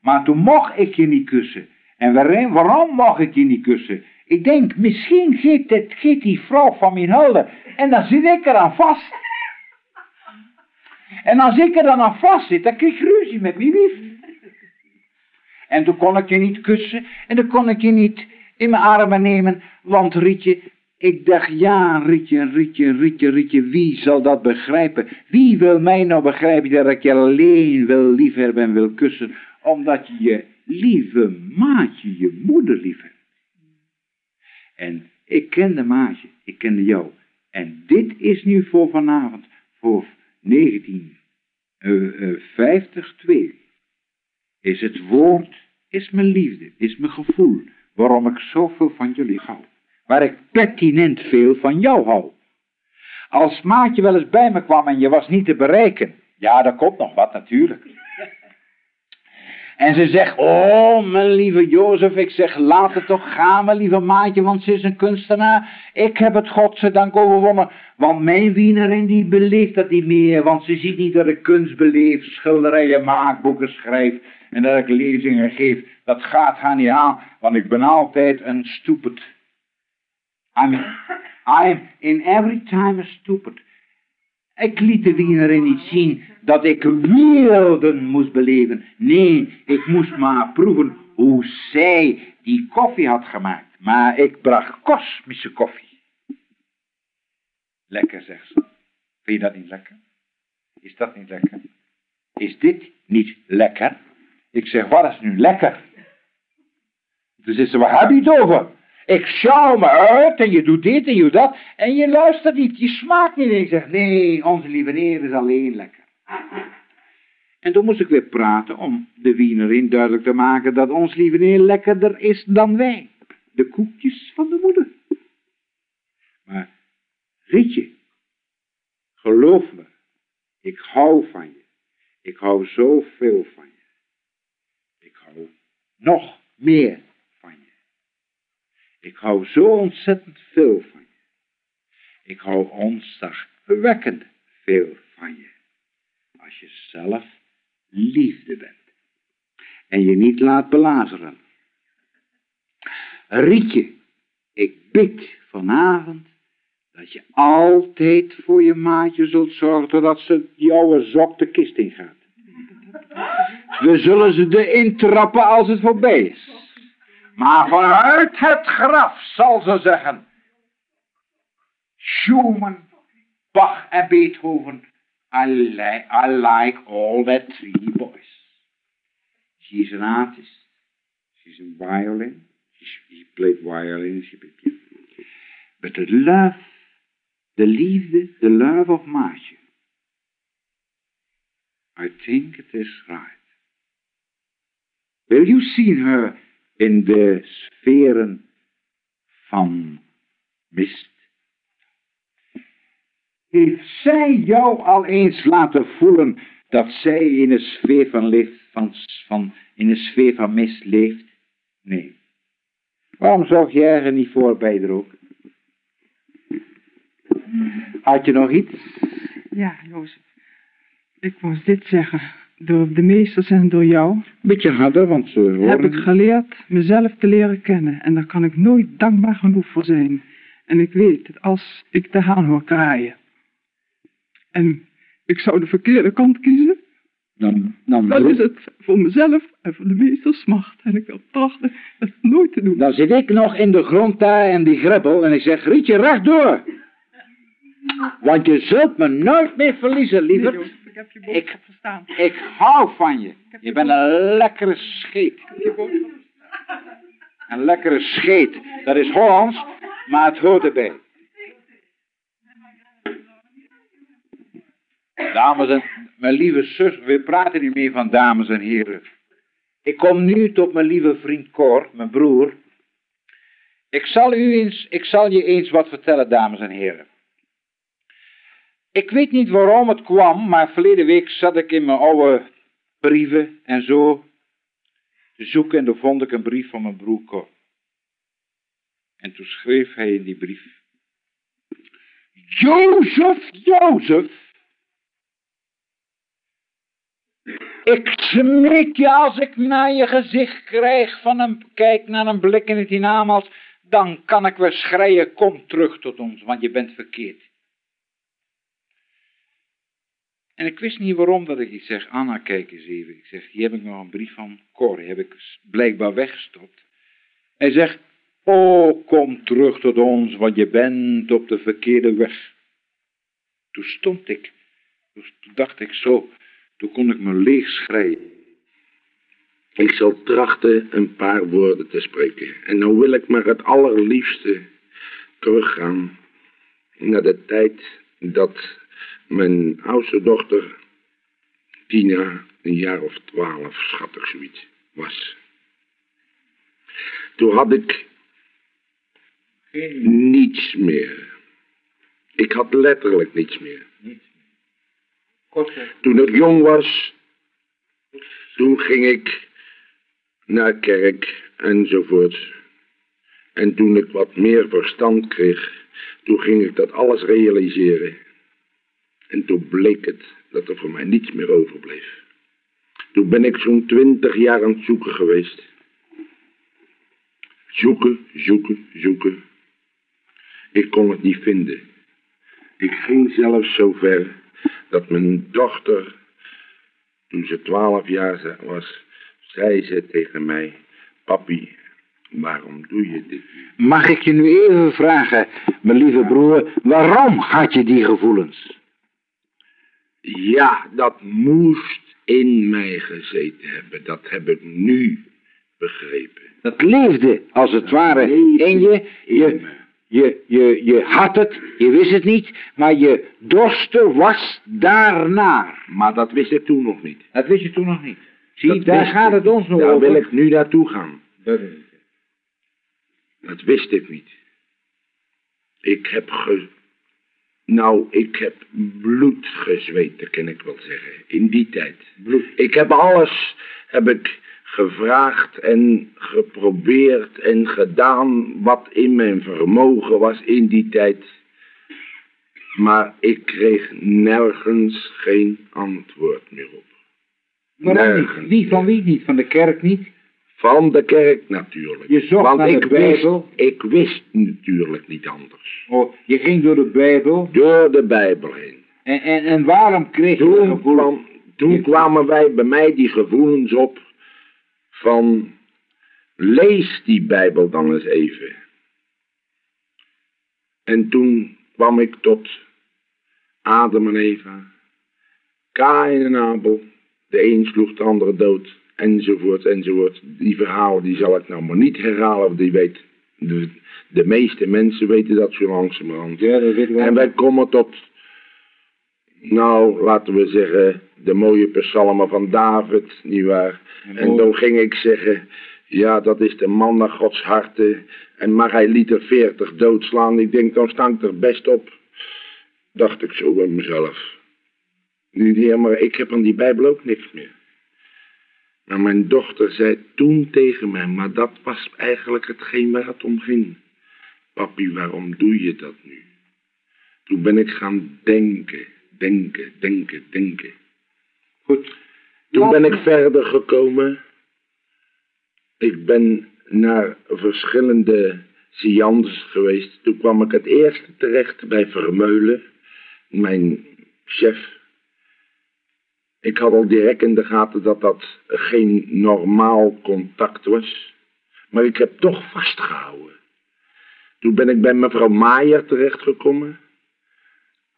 Maar toen mocht ik je niet kussen. En waarom, waarom mag ik je niet kussen? Ik denk, misschien geeft, het, geeft die vrouw van mijn hulde. En dan zit ik er aan vast. En als ik er dan aan vast zit, dan krijg ik ruzie met mijn lief. En toen kon ik je niet kussen en dan kon ik je niet in mijn armen nemen, want Rietje, ik dacht, ja, Rietje, Rietje, Rietje, Rietje, wie zal dat begrijpen? Wie wil mij nou begrijpen dat ik je alleen wil liefhebben en wil kussen, omdat je je lieve maatje, je moeder liefhebt? En ik kende maatje, ik kende jou. En dit is nu voor vanavond, voor 1950 2. Is het woord, is mijn liefde, is mijn gevoel, waarom ik zoveel van jullie hou. Waar ik pertinent veel van jou hou. Als maatje wel eens bij me kwam en je was niet te bereiken, ja, daar komt nog wat natuurlijk. En ze zegt, oh, mijn lieve Jozef, ik zeg, laat het toch gaan, mijn lieve maatje, want ze is een kunstenaar. Ik heb het godzijdank overwonnen, want mijn wienerin die beleeft dat niet meer, want ze ziet niet dat ik kunst beleef, schilderijen maak, boeken schrijf en dat ik lezingen geef. Dat gaat haar niet aan, want ik ben altijd een stupid. I'm, I'm in every time a stupid. Ik liet de wienerin niet zien dat ik werelden moest beleven. Nee, ik moest maar proeven hoe zij die koffie had gemaakt. Maar ik bracht kosmische koffie. Lekker, zegt ze. Vind je dat niet lekker? Is dat niet lekker? Is dit niet lekker? Ik zeg, wat is nu lekker? Toen zegt ze, waar heb je het over? Ik schouw me uit en je doet dit en je doet dat. En je luistert niet, je smaakt niet. En ik zeg, nee, onze lieve Heer is alleen lekker. En toen moest ik weer praten om de wienerin duidelijk te maken dat ons lieve Heer lekkerder is dan wij. De koekjes van de moeder. Maar Rietje, geloof me, ik hou van je. Ik hou zoveel van je. Ik hou nog meer van je. Ik hou zo ontzettend veel van je. Ik hou ontzagwekkend veel van je. Als je zelf liefde bent. En je niet laat belazeren. Rietje, ik bid vanavond dat je altijd voor je maatje zult zorgen totdat ze jouw zok de kist ingaat. We zullen ze erin trappen als het voorbij is. Maar vanuit het graf zal ze zeggen, Schumann, Bach en Beethoven, I, li I like all that three boys. She's an artist. She's a violin. She, she played violin. She played. But the love, the liefde, the love of Maatje. I think it is right. Will you seen her in de sferen van mist? Heeft zij jou al eens laten voelen dat zij in een sfeer van, leeft, van, van, in een sfeer van mist leeft? Nee. Waarom zorg jij er niet voor bij er ook? Had je nog iets? Ja, Jozef. Ik moest dit zeggen. Door de meesters en door jou Beetje harder, want ze horen... heb ik geleerd mezelf te leren kennen. En daar kan ik nooit dankbaar genoeg voor zijn. En ik weet dat als ik de haan hoor kraaien. En ik zou de verkeerde kant kiezen. Dan, dan, Dan is het voor mezelf en voor de meesters macht. En ik wil trachten het nooit te doen. dan zit ik nog in de grond daar en die greppel en ik zeg, Rietje, rechtdoor. Want je zult me nooit meer verliezen, Nee. Jozef, ik heb je boodschap Ik- verstaan. Ik hou van je. Je bent een lekkere scheet. Je Een lekkere scheet. Dat is Hollands, maar het hoort erbij. Dames en mijn lieve zus, we praten niet meer van dames en heren. Ik kom nu tot mijn lieve vriend Cor, mijn broer. Ik zal, u eens, ik zal je eens wat vertellen, dames en heren. Ik weet niet waarom het kwam, maar verleden week zat ik in mijn oude brieven en zo te zoeken en toen vond ik een brief van mijn broer Cor. En toen schreef hij in die brief. Jozef, Jozef. Ik smeek je als ik naar je gezicht krijg van een kijk naar een blik in het hiernamaals, dan kan ik wel schreien, kom terug tot ons, want je bent verkeerd. En ik wist niet waarom dat ik iets zeg. Anna, kijk eens even. Ik zeg, hier heb ik nog een brief van Cor. Heb ik blijkbaar weggestopt. Hij zegt, oh, kom terug tot ons, want je bent op de verkeerde weg. Toen stond ik. Toen dacht ik zo. Toen kon ik me leeg schrijven. Ik zal trachten een paar woorden te spreken. En nou wil ik maar het allerliefste teruggaan naar de tijd dat mijn oudste dochter, Tina, een jaar of twaalf, schattig zoiets, was. Toen had ik niets meer. Ik had letterlijk niets meer. Toen ik jong was, toen ging ik naar kerk enzovoort. En toen ik wat meer verstand kreeg, toen ging ik dat alles realiseren. En toen bleek het dat er voor mij niets meer overbleef. Toen ben ik zo'n twintig jaar aan het zoeken geweest. Zoeken, zoeken, zoeken. Ik kon het niet vinden. Ik ging zelfs zo ver dat mijn dochter, toen ze twaalf jaar was, zei ze tegen mij, papi, waarom doe je dit? Mag ik je nu even vragen, mijn lieve broer, waarom had je die gevoelens? Ja, dat moest in mij gezeten hebben. Dat heb ik nu begrepen. Dat leefde, als het ware, in je. Je, je, je, je had het, je wist het niet, maar je dorste was daarnaar. Maar dat wist ik toen nog niet. Dat wist je toen nog niet. Zie, Dat daar gaat het ons nog Daar over. wil ik nu naartoe gaan. Dat is het. Dat wist ik niet. Ik heb ge... Nou, ik heb bloed gezweet, kan ik wel zeggen. In die tijd. Bloed. Ik heb alles, heb ik gevraagd en geprobeerd en gedaan wat in mijn vermogen was in die tijd. Maar ik kreeg nergens geen antwoord meer op. Waarom niet? Wie van wie niet? Van de kerk niet? Van de kerk natuurlijk. Je zocht Want naar de ik wist, Bijbel. ik wist natuurlijk niet anders. Oh, je ging door de Bijbel. Door de Bijbel heen. En, en, en waarom kreeg je dat Toen, gevoel? kwam, toen kwamen wij bij mij die gevoelens op van lees die Bijbel dan eens even. En toen kwam ik tot Adam en Eva, Kain en Abel, de een sloeg de andere dood, enzovoort, enzovoort. Die verhalen die zal ik nou maar niet herhalen, want die weet, de, de meeste mensen weten dat zo langzamerhand. Ja, dat weet ik wel. En wij komen tot, nou, laten we zeggen, de mooie psalmen van David, nietwaar? En En dan ging ik zeggen, ja, dat is de man naar Gods harte. En maar hij liet er veertig doodslaan. Ik denk, dan sta ik er best op. Dacht ik zo bij mezelf. Ja, maar ik heb aan die Bijbel ook niks meer. Maar mijn dochter zei toen tegen mij, maar dat was eigenlijk hetgeen waar het om ging. Papi, waarom doe je dat nu? Toen ben ik gaan denken, denken, denken, denken. Goed. Toen ben ik verder gekomen. Ik ben naar verschillende seances geweest. Toen kwam ik het eerste terecht bij Vermeulen, mijn chef. Ik had al direct in de gaten dat dat geen normaal contact was. Maar ik heb toch vastgehouden. Toen ben ik bij mevrouw Maier terechtgekomen.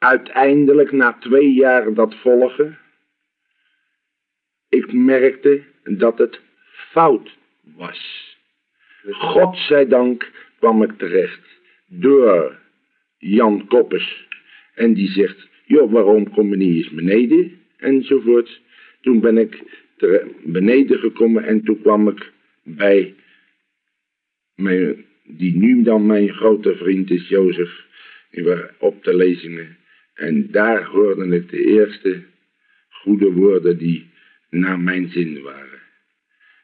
Uiteindelijk, na twee jaar dat volgen, ik merkte dat het fout was. Godzijdank kwam ik terecht door Jan Koppes. En die zegt, joh, waarom kom je niet eens beneden? Enzovoort. Toen ben ik beneden gekomen en toen kwam ik bij mijn, die nu dan mijn grote vriend is, Jozef, op de lezingen. En daar hoorde ik de eerste goede woorden die naar mijn zin waren.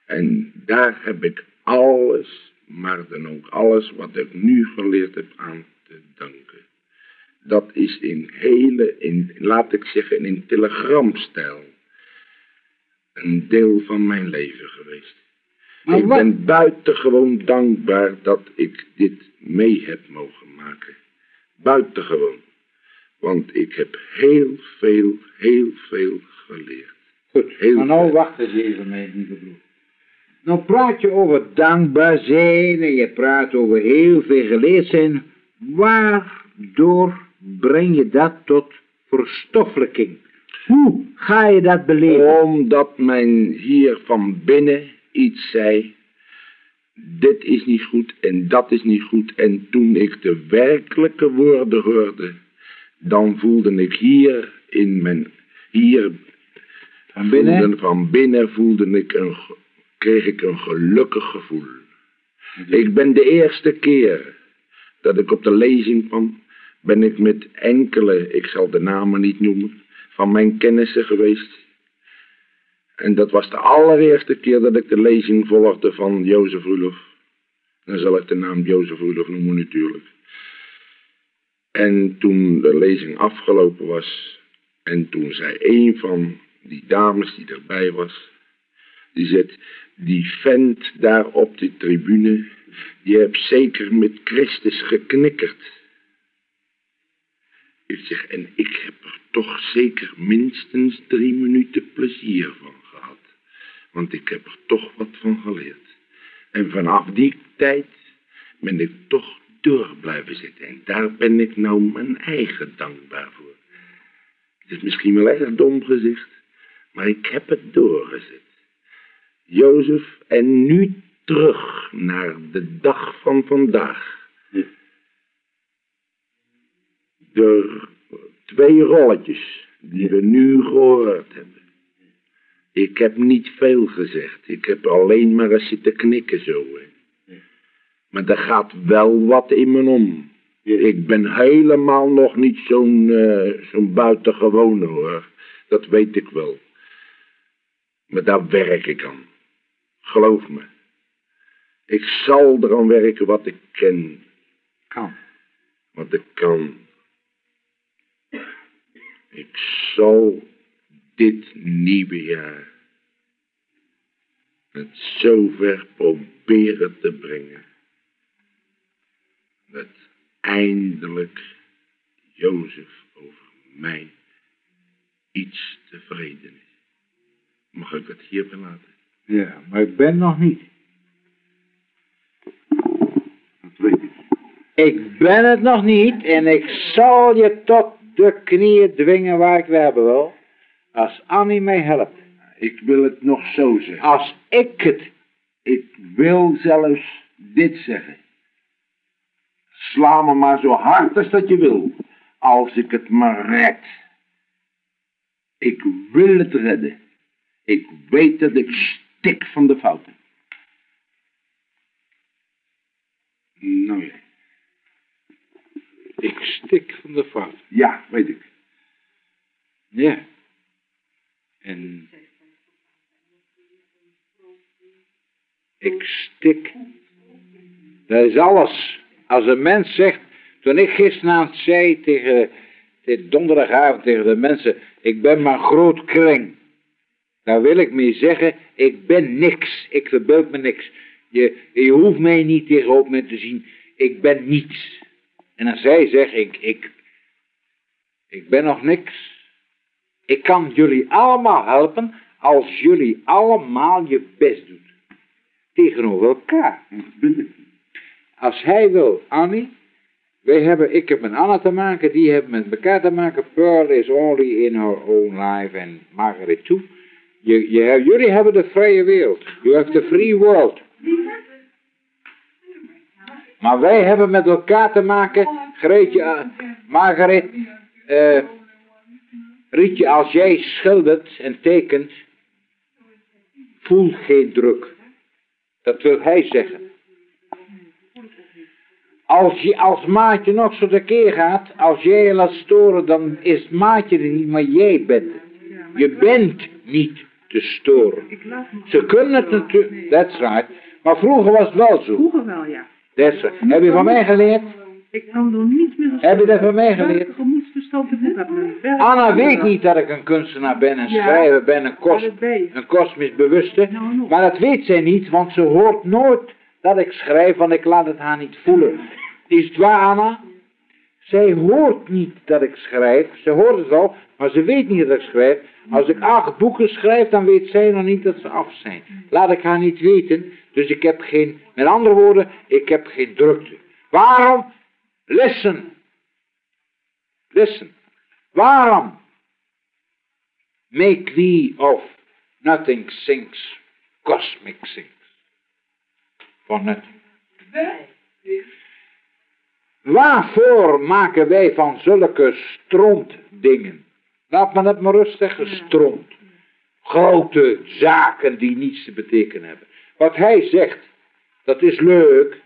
En daar heb ik alles, maar dan ook alles wat ik nu geleerd heb aan te danken. Dat is in hele, in, laat ik zeggen, in telegramstijl een deel van mijn leven geweest. Maar ik wat- ben buitengewoon dankbaar dat ik dit mee heb mogen maken. Buitengewoon. Want ik heb heel veel, heel veel geleerd. Goed, Heel maar nou wacht eens even, mijn lieve broer. Nou praat je over dankbaar zijn en je praat over heel veel geleerd zijn. Waardoor breng je dat tot verstoffelijking? Hoe ga je dat beleven? Omdat men hier van binnen iets zei. Dit is niet goed en dat is niet goed. En toen ik de werkelijke woorden hoorde, dan voelde ik hier in mijn, hier Van binnen? voelde- van binnen voelde ik een, kreeg ik een gelukkig gevoel. Ik ben de eerste keer dat ik op de lezing kwam, ben ik met enkele, ik zal de namen niet noemen, van mijn kennissen geweest. En dat was de allereerste keer dat ik de lezing volgde van Jozef Roelof. Dan zal ik de naam Jozef Roelof noemen natuurlijk. En toen de lezing afgelopen was, en toen zei een van die dames die erbij was, die zegt, die vent daar op de tribune, die heeft zeker met Christus geknikkerd. Ik zeg, en ik heb er toch zeker minstens drie minuten plezier van gehad. Want ik heb er toch wat van geleerd. En vanaf die tijd ben ik toch door blijven zitten. En daar ben ik nou mijn eigen dankbaar voor. Het is misschien wel erg dom gezegd, maar ik heb het doorgezet. Jozef, en nu terug naar de dag van vandaag. De twee rolletjes die we nu gehoord hebben. Ik heb niet veel gezegd. Ik heb alleen maar eens zitten knikken zo. Hè. Maar er gaat wel wat in me om. Ik ben helemaal nog niet zo'n eh, zo'n buitengewone hoor. Dat weet ik wel. Maar daar werk ik aan. Geloof me. Ik zal eraan werken wat ik ken. Kan. Wat ik kan. Ik zal dit nieuwe jaar het zover proberen te brengen. Dat eindelijk Jozef over mij iets tevreden is. Mag ik het hierbij laten? Ja, maar ik ben nog niet. Dat weet ik. Ik ben het nog niet en ik zal je tot de knieën dwingen waar ik weer hebben wil. Als Annie mij helpt. Ik wil het nog zo zeggen. Als ik het. Ik wil zelfs dit zeggen. Sla me maar zo hard als dat je wil, als ik het maar red. Ik wil het redden. Ik weet dat ik stik van de fouten. Nou ja, Ik stik van de fout. ja, weet ik. Ja. En. Ik stik. Dat is alles. Als een mens zegt. Toen ik gisteravond zei tegen. donderdagavond tegen de mensen. Ik ben maar groot kring. Daar wil ik mee zeggen. Ik ben niks. Ik verbeeld me niks. Je, je hoeft mij niet tegenover me te zien. Ik ben niets. En dan zij zegt ik. Ik, ik ben nog niks. Ik kan jullie allemaal helpen als jullie allemaal je best doen. Tegenover elkaar. Als hij wil, Annie, wij hebben, ik heb met Anna te maken, die hebben met elkaar te maken. Pearl is only in her own life and Margaret too. Je, jullie hebben de vrije wereld. You have the free world. Maar wij hebben met elkaar te maken, Greetje, eh, Margaret, eh, Rietje, als jij schildert en tekent, voel geen druk. Dat wil hij zeggen. Als, je, als Maatje nog zo tekeer gaat, als jij je laat storen, dan is Maatje er niet, maar jij bent het. Je bent niet te storen. Ze kunnen het natuurlijk, that's right, maar vroeger was het wel zo. Vroeger wel, ja. That's right. Heb je van mij geleerd? Ik kan er niets meer Heb je dat van mij geleerd? Anna weet niet dat ik een kunstenaar ben, een schrijver ben, een, kos, een kosmisch bewuste. Nou. Maar dat weet zij niet, want ze hoort nooit dat ik schrijf, want ik laat het haar niet voelen. Is het waar, Anna? Zij hoort niet dat ik schrijf. Ze hoort het wel, maar ze weet niet dat ik schrijf. Als ik acht boeken schrijf, dan weet zij nog niet dat ze af zijn. Laat ik haar niet weten. Dus ik heb geen, met andere woorden, ik heb geen drukte. Waarom? Listen. Listen. Waarom? Make we of nothing things cosmic things. For nothing. Waarvoor maken wij van zulke strontdingen? Laat me het maar rustig zeggen, stront. Grote zaken die niets te betekenen hebben. Wat hij zegt, dat is leuk.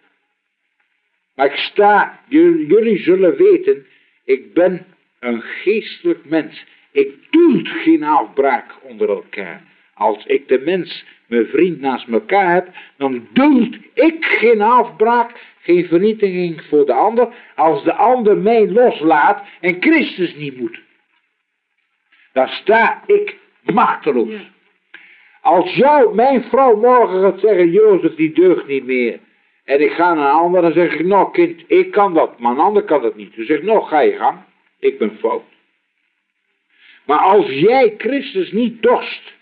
Maar ik sta, jullie zullen weten, ik ben een geestelijk mens. Ik doe geen afbraak onder elkaar. Als ik de mens, mijn vriend naast elkaar heb, dan duld ik geen afbraak, geen vernietiging voor de ander, als de ander mij loslaat en Christus niet moet. Dan sta ik machteloos. Als jou, mijn vrouw morgen gaat zeggen, Jozef die deugt niet meer. En ik ga naar een ander, dan zeg ik, nou kind, ik kan dat, maar een ander kan dat niet. Dus zeg, nou ga je gang, ik ben fout. Maar als jij Christus niet dorst,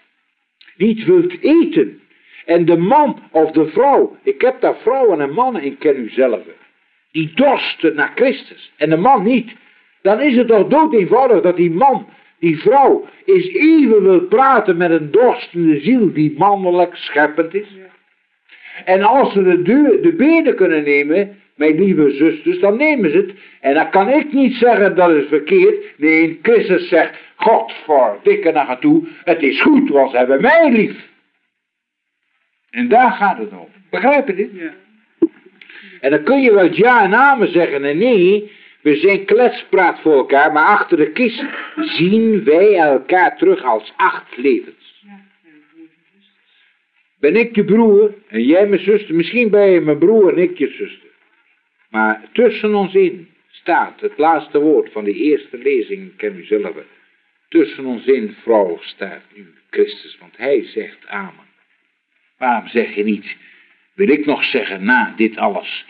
niet wilt eten, en de man of de vrouw, ik heb daar vrouwen en mannen in, ken u zelf, die dorsten naar Christus, en de man niet, dan is het toch dood eenvoudig dat die man, die vrouw, is even wil praten met een dorstende ziel die mannelijk scheppend is. En als ze de, deur, de benen kunnen nemen, mijn lieve zusters, dan nemen ze het. En dan kan ik niet zeggen dat is verkeerd. Nee, Christus zegt, God voor dikke naar toe, het is goed, want ze hebben mij lief. En daar gaat het om. Begrijp je dit? Ja. En dan kun je wel ja en amen zeggen en nee, we zijn kletspraat voor elkaar, maar achter de kist zien wij elkaar terug als acht levens. Ben ik je broer en jij mijn zuster, misschien ben je mijn broer en ik je zuster. Maar tussen ons in staat het laatste woord van de eerste lezing, ken u zelf. Tussen ons in, vrouw, staat nu Christus, want hij zegt amen. Waarom zeg je niet, wil ik nog zeggen na dit alles,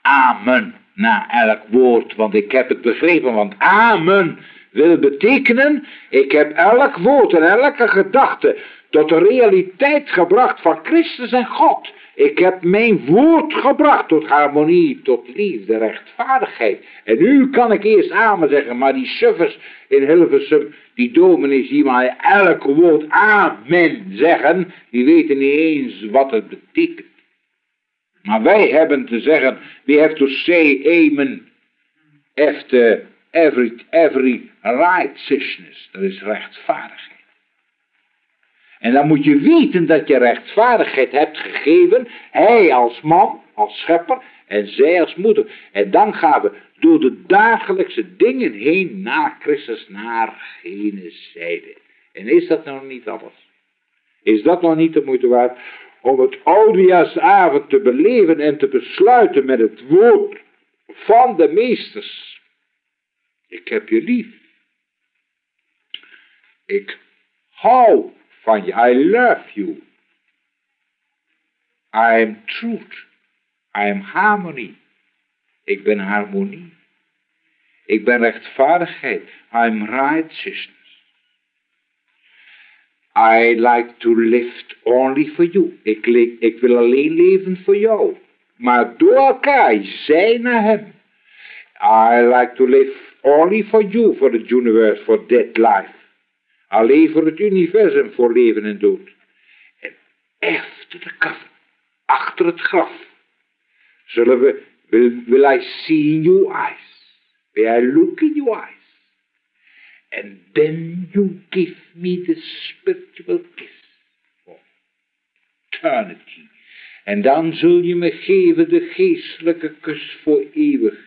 amen, na elk woord, want ik heb het begrepen, want amen wil betekenen, ik heb elk woord en elke gedachte tot de realiteit gebracht van Christus en God. Ik heb mijn woord gebracht tot harmonie, tot liefde, rechtvaardigheid. En nu kan ik eerst amen zeggen, maar die suffers in Hilversum, die dominees die maar elk woord amen zeggen, die weten niet eens wat het betekent. Maar wij hebben te zeggen, we have to say amen after every, every righteousness. Dat is rechtvaardigheid. En dan moet je weten dat je rechtvaardigheid hebt gegeven. Hij als man, als schepper en zij als moeder. En dan gaan we door de dagelijkse dingen heen naar Christus, naar gene zijde. En is dat nog niet alles? Is dat nog niet de moeite waard om het oudejaarsavond te beleven en te besluiten met het woord van de meesters? Ik heb je lief. Ik hou van je. I love you. I am truth. I am harmony. Ik ben harmonie. Ik ben rechtvaardigheid. I am righteousness. I like to live only for you. Ik, wil alleen leven voor jou. Maar door elkaar, zij naar hem. I like to live only for you, for the universe, for that life. Alleen voor het universum, voor leven en dood. En efter de kaf, achter het graf, zullen we, will, will I see in your eyes, will I look in your eyes, and then you give me the spiritual kiss for eternity. En dan zul je me geven de geestelijke kus voor eeuwig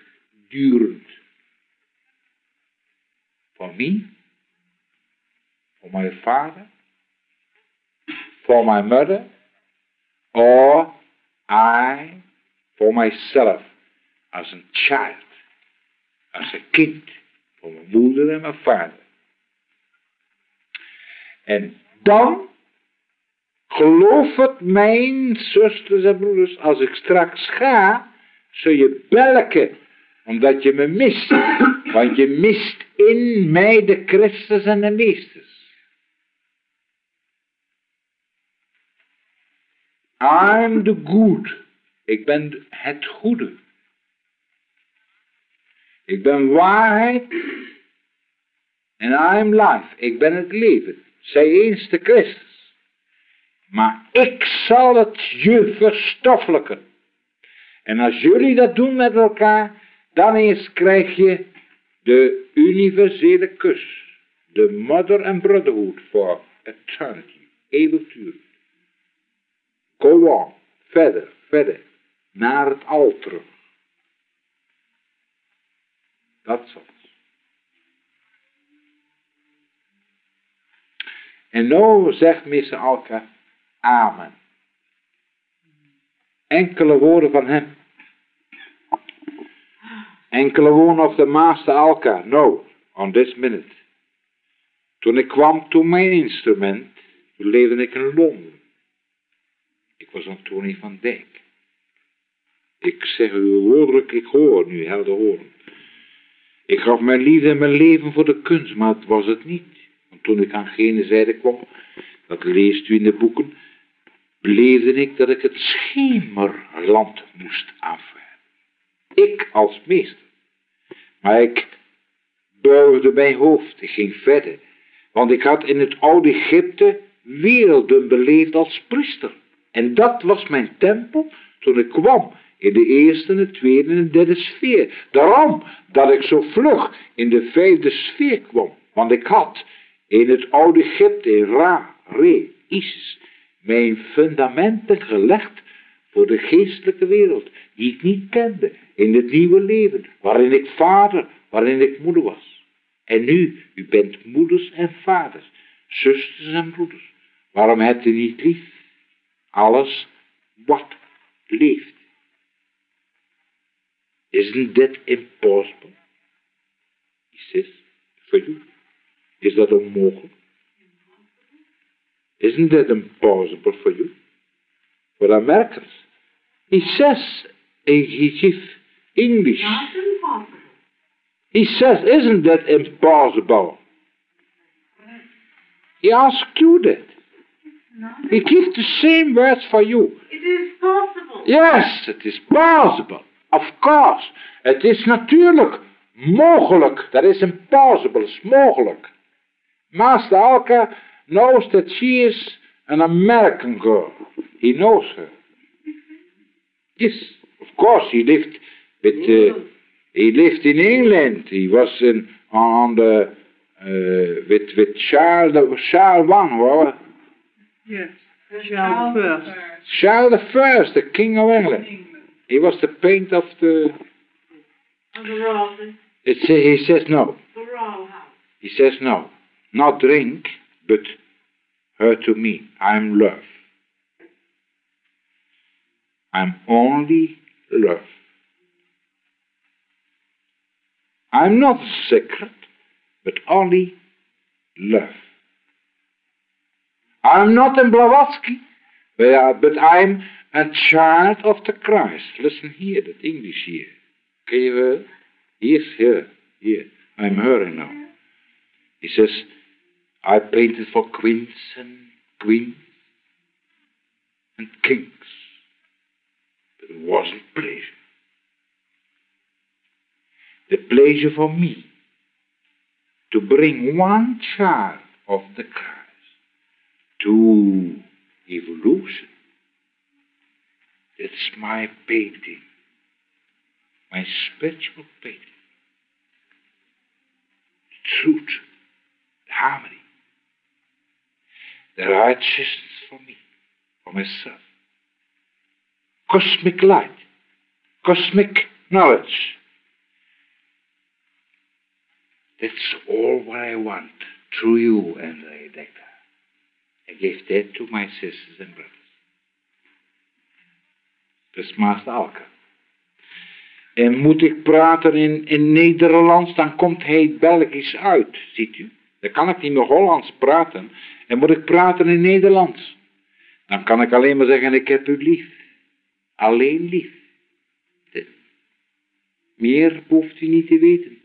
durend. For me? For my father, for my mother, or I for myself als een child, als een kind, voor mijn moeder en mijn vader. En dan, geloof het mijn zusters en broeders, als ik straks ga, zul je welke Omdat je me mist. Want je mist in mij de Christus en de meesters. I'm the good. Ik ben het goede. Ik ben waarheid. En I'm life. Ik ben het leven. Zij eens de Christus. Maar ik zal het je verstoffelijken. En als jullie dat doen met elkaar, dan eens krijg je de universele kus. De mother and brotherhood for eternity. Eeuwigduur. Go on. Verder, verder. Naar het alter. Dat zal. En nou zegt Mr. Alka, Amen. Enkele woorden van hem. Enkele woorden of de Master Alka. No, on this minute. Toen ik kwam toen mijn instrument, leefde ik in Londen. Was Antonie van Dijk. Ik zeg u woordelijk, ik hoor nu helder horen. Ik gaf mijn liefde en mijn leven voor de kunst, maar het was het niet. Want toen ik aan gene zijde kwam, dat leest u in de boeken, beleefde ik dat ik het schemerland moest aanvaarden. Ik als meester. Maar ik buigde mijn hoofd, ik ging verder. Want ik had in het oude Egypte werelden beleefd als priester. En dat was mijn tempel toen ik kwam in de eerste, de tweede en de derde sfeer. Daarom dat ik zo vlug in de vijfde sfeer kwam. Want ik had in het oude Egypte, in Ra, Re, Isis, mijn fundamenten gelegd voor de geestelijke wereld, die ik niet kende, in het nieuwe leven, waarin ik vader, waarin ik moeder was. En nu, u bent moeders en vaders, zusters en broeders. Waarom hebt u niet lief? Alles wat leeft. Isn't that impossible? He says, for you. Is dat onmogelijk? Isn't that impossible for you? For Americans. He says, he gives English. He says, isn't that impossible? He asks you that. He gives the same words for you. It is possible. Yes, it is possible. Of course. Het is natuurlijk mogelijk. Dat is impossible. is mogelijk. Master Alka knows that she is an American girl. He knows her. Yes, of course. He lived with. Uh, he lived in England. He was in on the uh, with with Charles Charles one. Yes. Charles first. Charles the First, the King of England. He was the paint of the. And the royal, It say, he says no. the royal house. He says no. Not drink, but her to me. I'm love. I'm only love. I'm not secret, but only love. I'm not in Blavatsky, but, uh, but I'm a child of the Christ. Listen here, that English here. Can you hear? Yes, here, here. I'm hearing now. He says, I painted for queens and queens and kings. But it wasn't pleasure. The pleasure for me to bring one child of the Christ to evolution. It's my painting, my spiritual painting. Truth, harmony, the righteousness for me, for myself. Cosmic light, cosmic knowledge. That's all what I want through you, Andre Dekker. I gave that to my sisters and brothers. Dat is Master Alka. En moet ik praten in, in Nederlands, dan komt hij Belgisch uit, ziet u. Dan kan ik niet meer Hollands praten. En moet ik praten in Nederlands. Dan kan ik alleen maar zeggen, ik heb u lief. Alleen lief. Meer hoeft u niet te weten.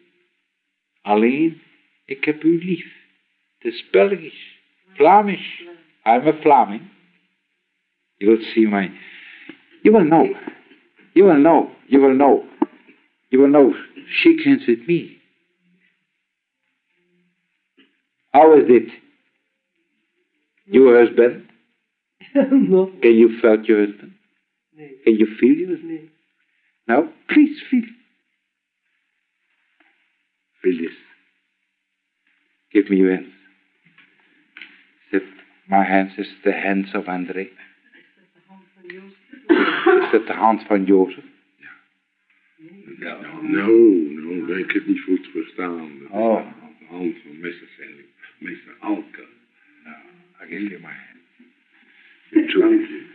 Alleen, ik heb u lief. Het is Belgisch. Flamisch. I'm a Flaming. You will see my... You will know. You will know. You will know. You will know. Shake hands with me. How is it? Your husband? Nog Can you feel your husband? nee. Can you feel your husband? Nee. Now, please feel. Feel this. Give me your hands. Is that my hands is the hands of André? Is dat de hand van Jozef? Nou, nou, nou, ben ik het niet goed verstaan. Dat is Oh. de hand van meester Selling, meester Alke. No, I give you my hand. You too. Dank je.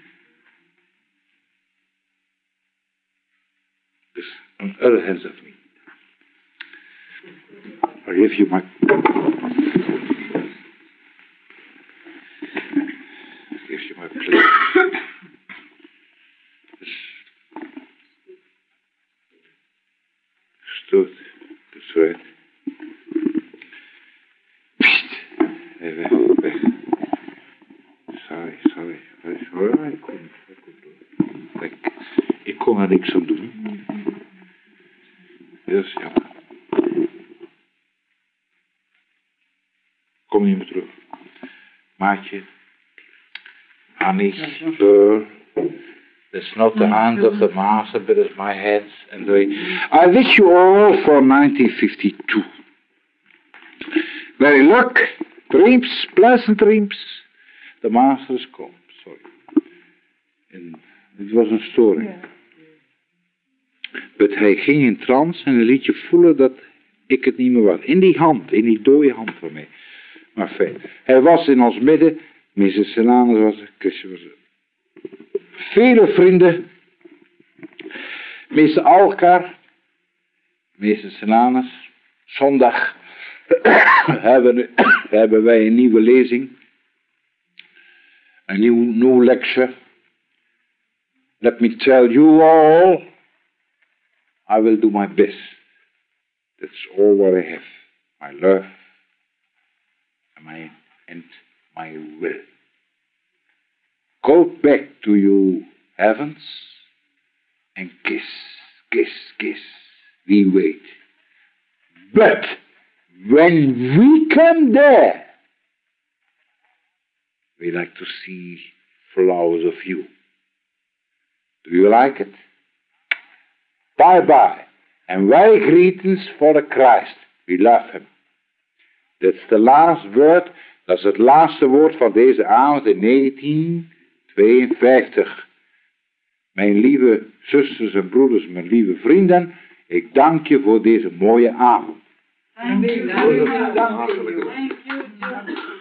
This on other hands of me. I give you my. This. Stoot. Psst. Hey, weg. Sorry, sorry. sorry. Ik kon, ik kon. Ik, ik kon er niks aan doen. Dat is jammer. Kom me terug. Maatje. Honey. Pearl. That's not the hands of the master, but it's my hands. And the, I wish you all for 1952. Very luck, dreams, pleasant dreams. The master is come. Sorry. En het was een storing. Maar hij ging in trance en hij liet je voelen dat ik het niet meer was. In die hand, in die dode hand van mij. Maar fijn. Hij was in ons midden. Mrs. Senanus was er, Christian was er. Vele vrienden. Meester Alkar. Meester Senanus. Zondag hebben, hebben wij een nieuwe lezing. Een nieuw, nieuw lecture. Let me tell you all. I will do my best. That's all what I have. My love and my, and my will. Go back to your heavens and kiss, kiss, kiss. We wait. But when we come there, we like to see flowers of you. Do you like it? Bye bye. And very greetings for the Christ. We love him. That's the last word. Dat is het laatste woord van deze avond in 1952. Mijn lieve zusters en broeders, mijn lieve vrienden, ik dank je voor deze mooie avond. Hartelijk dank.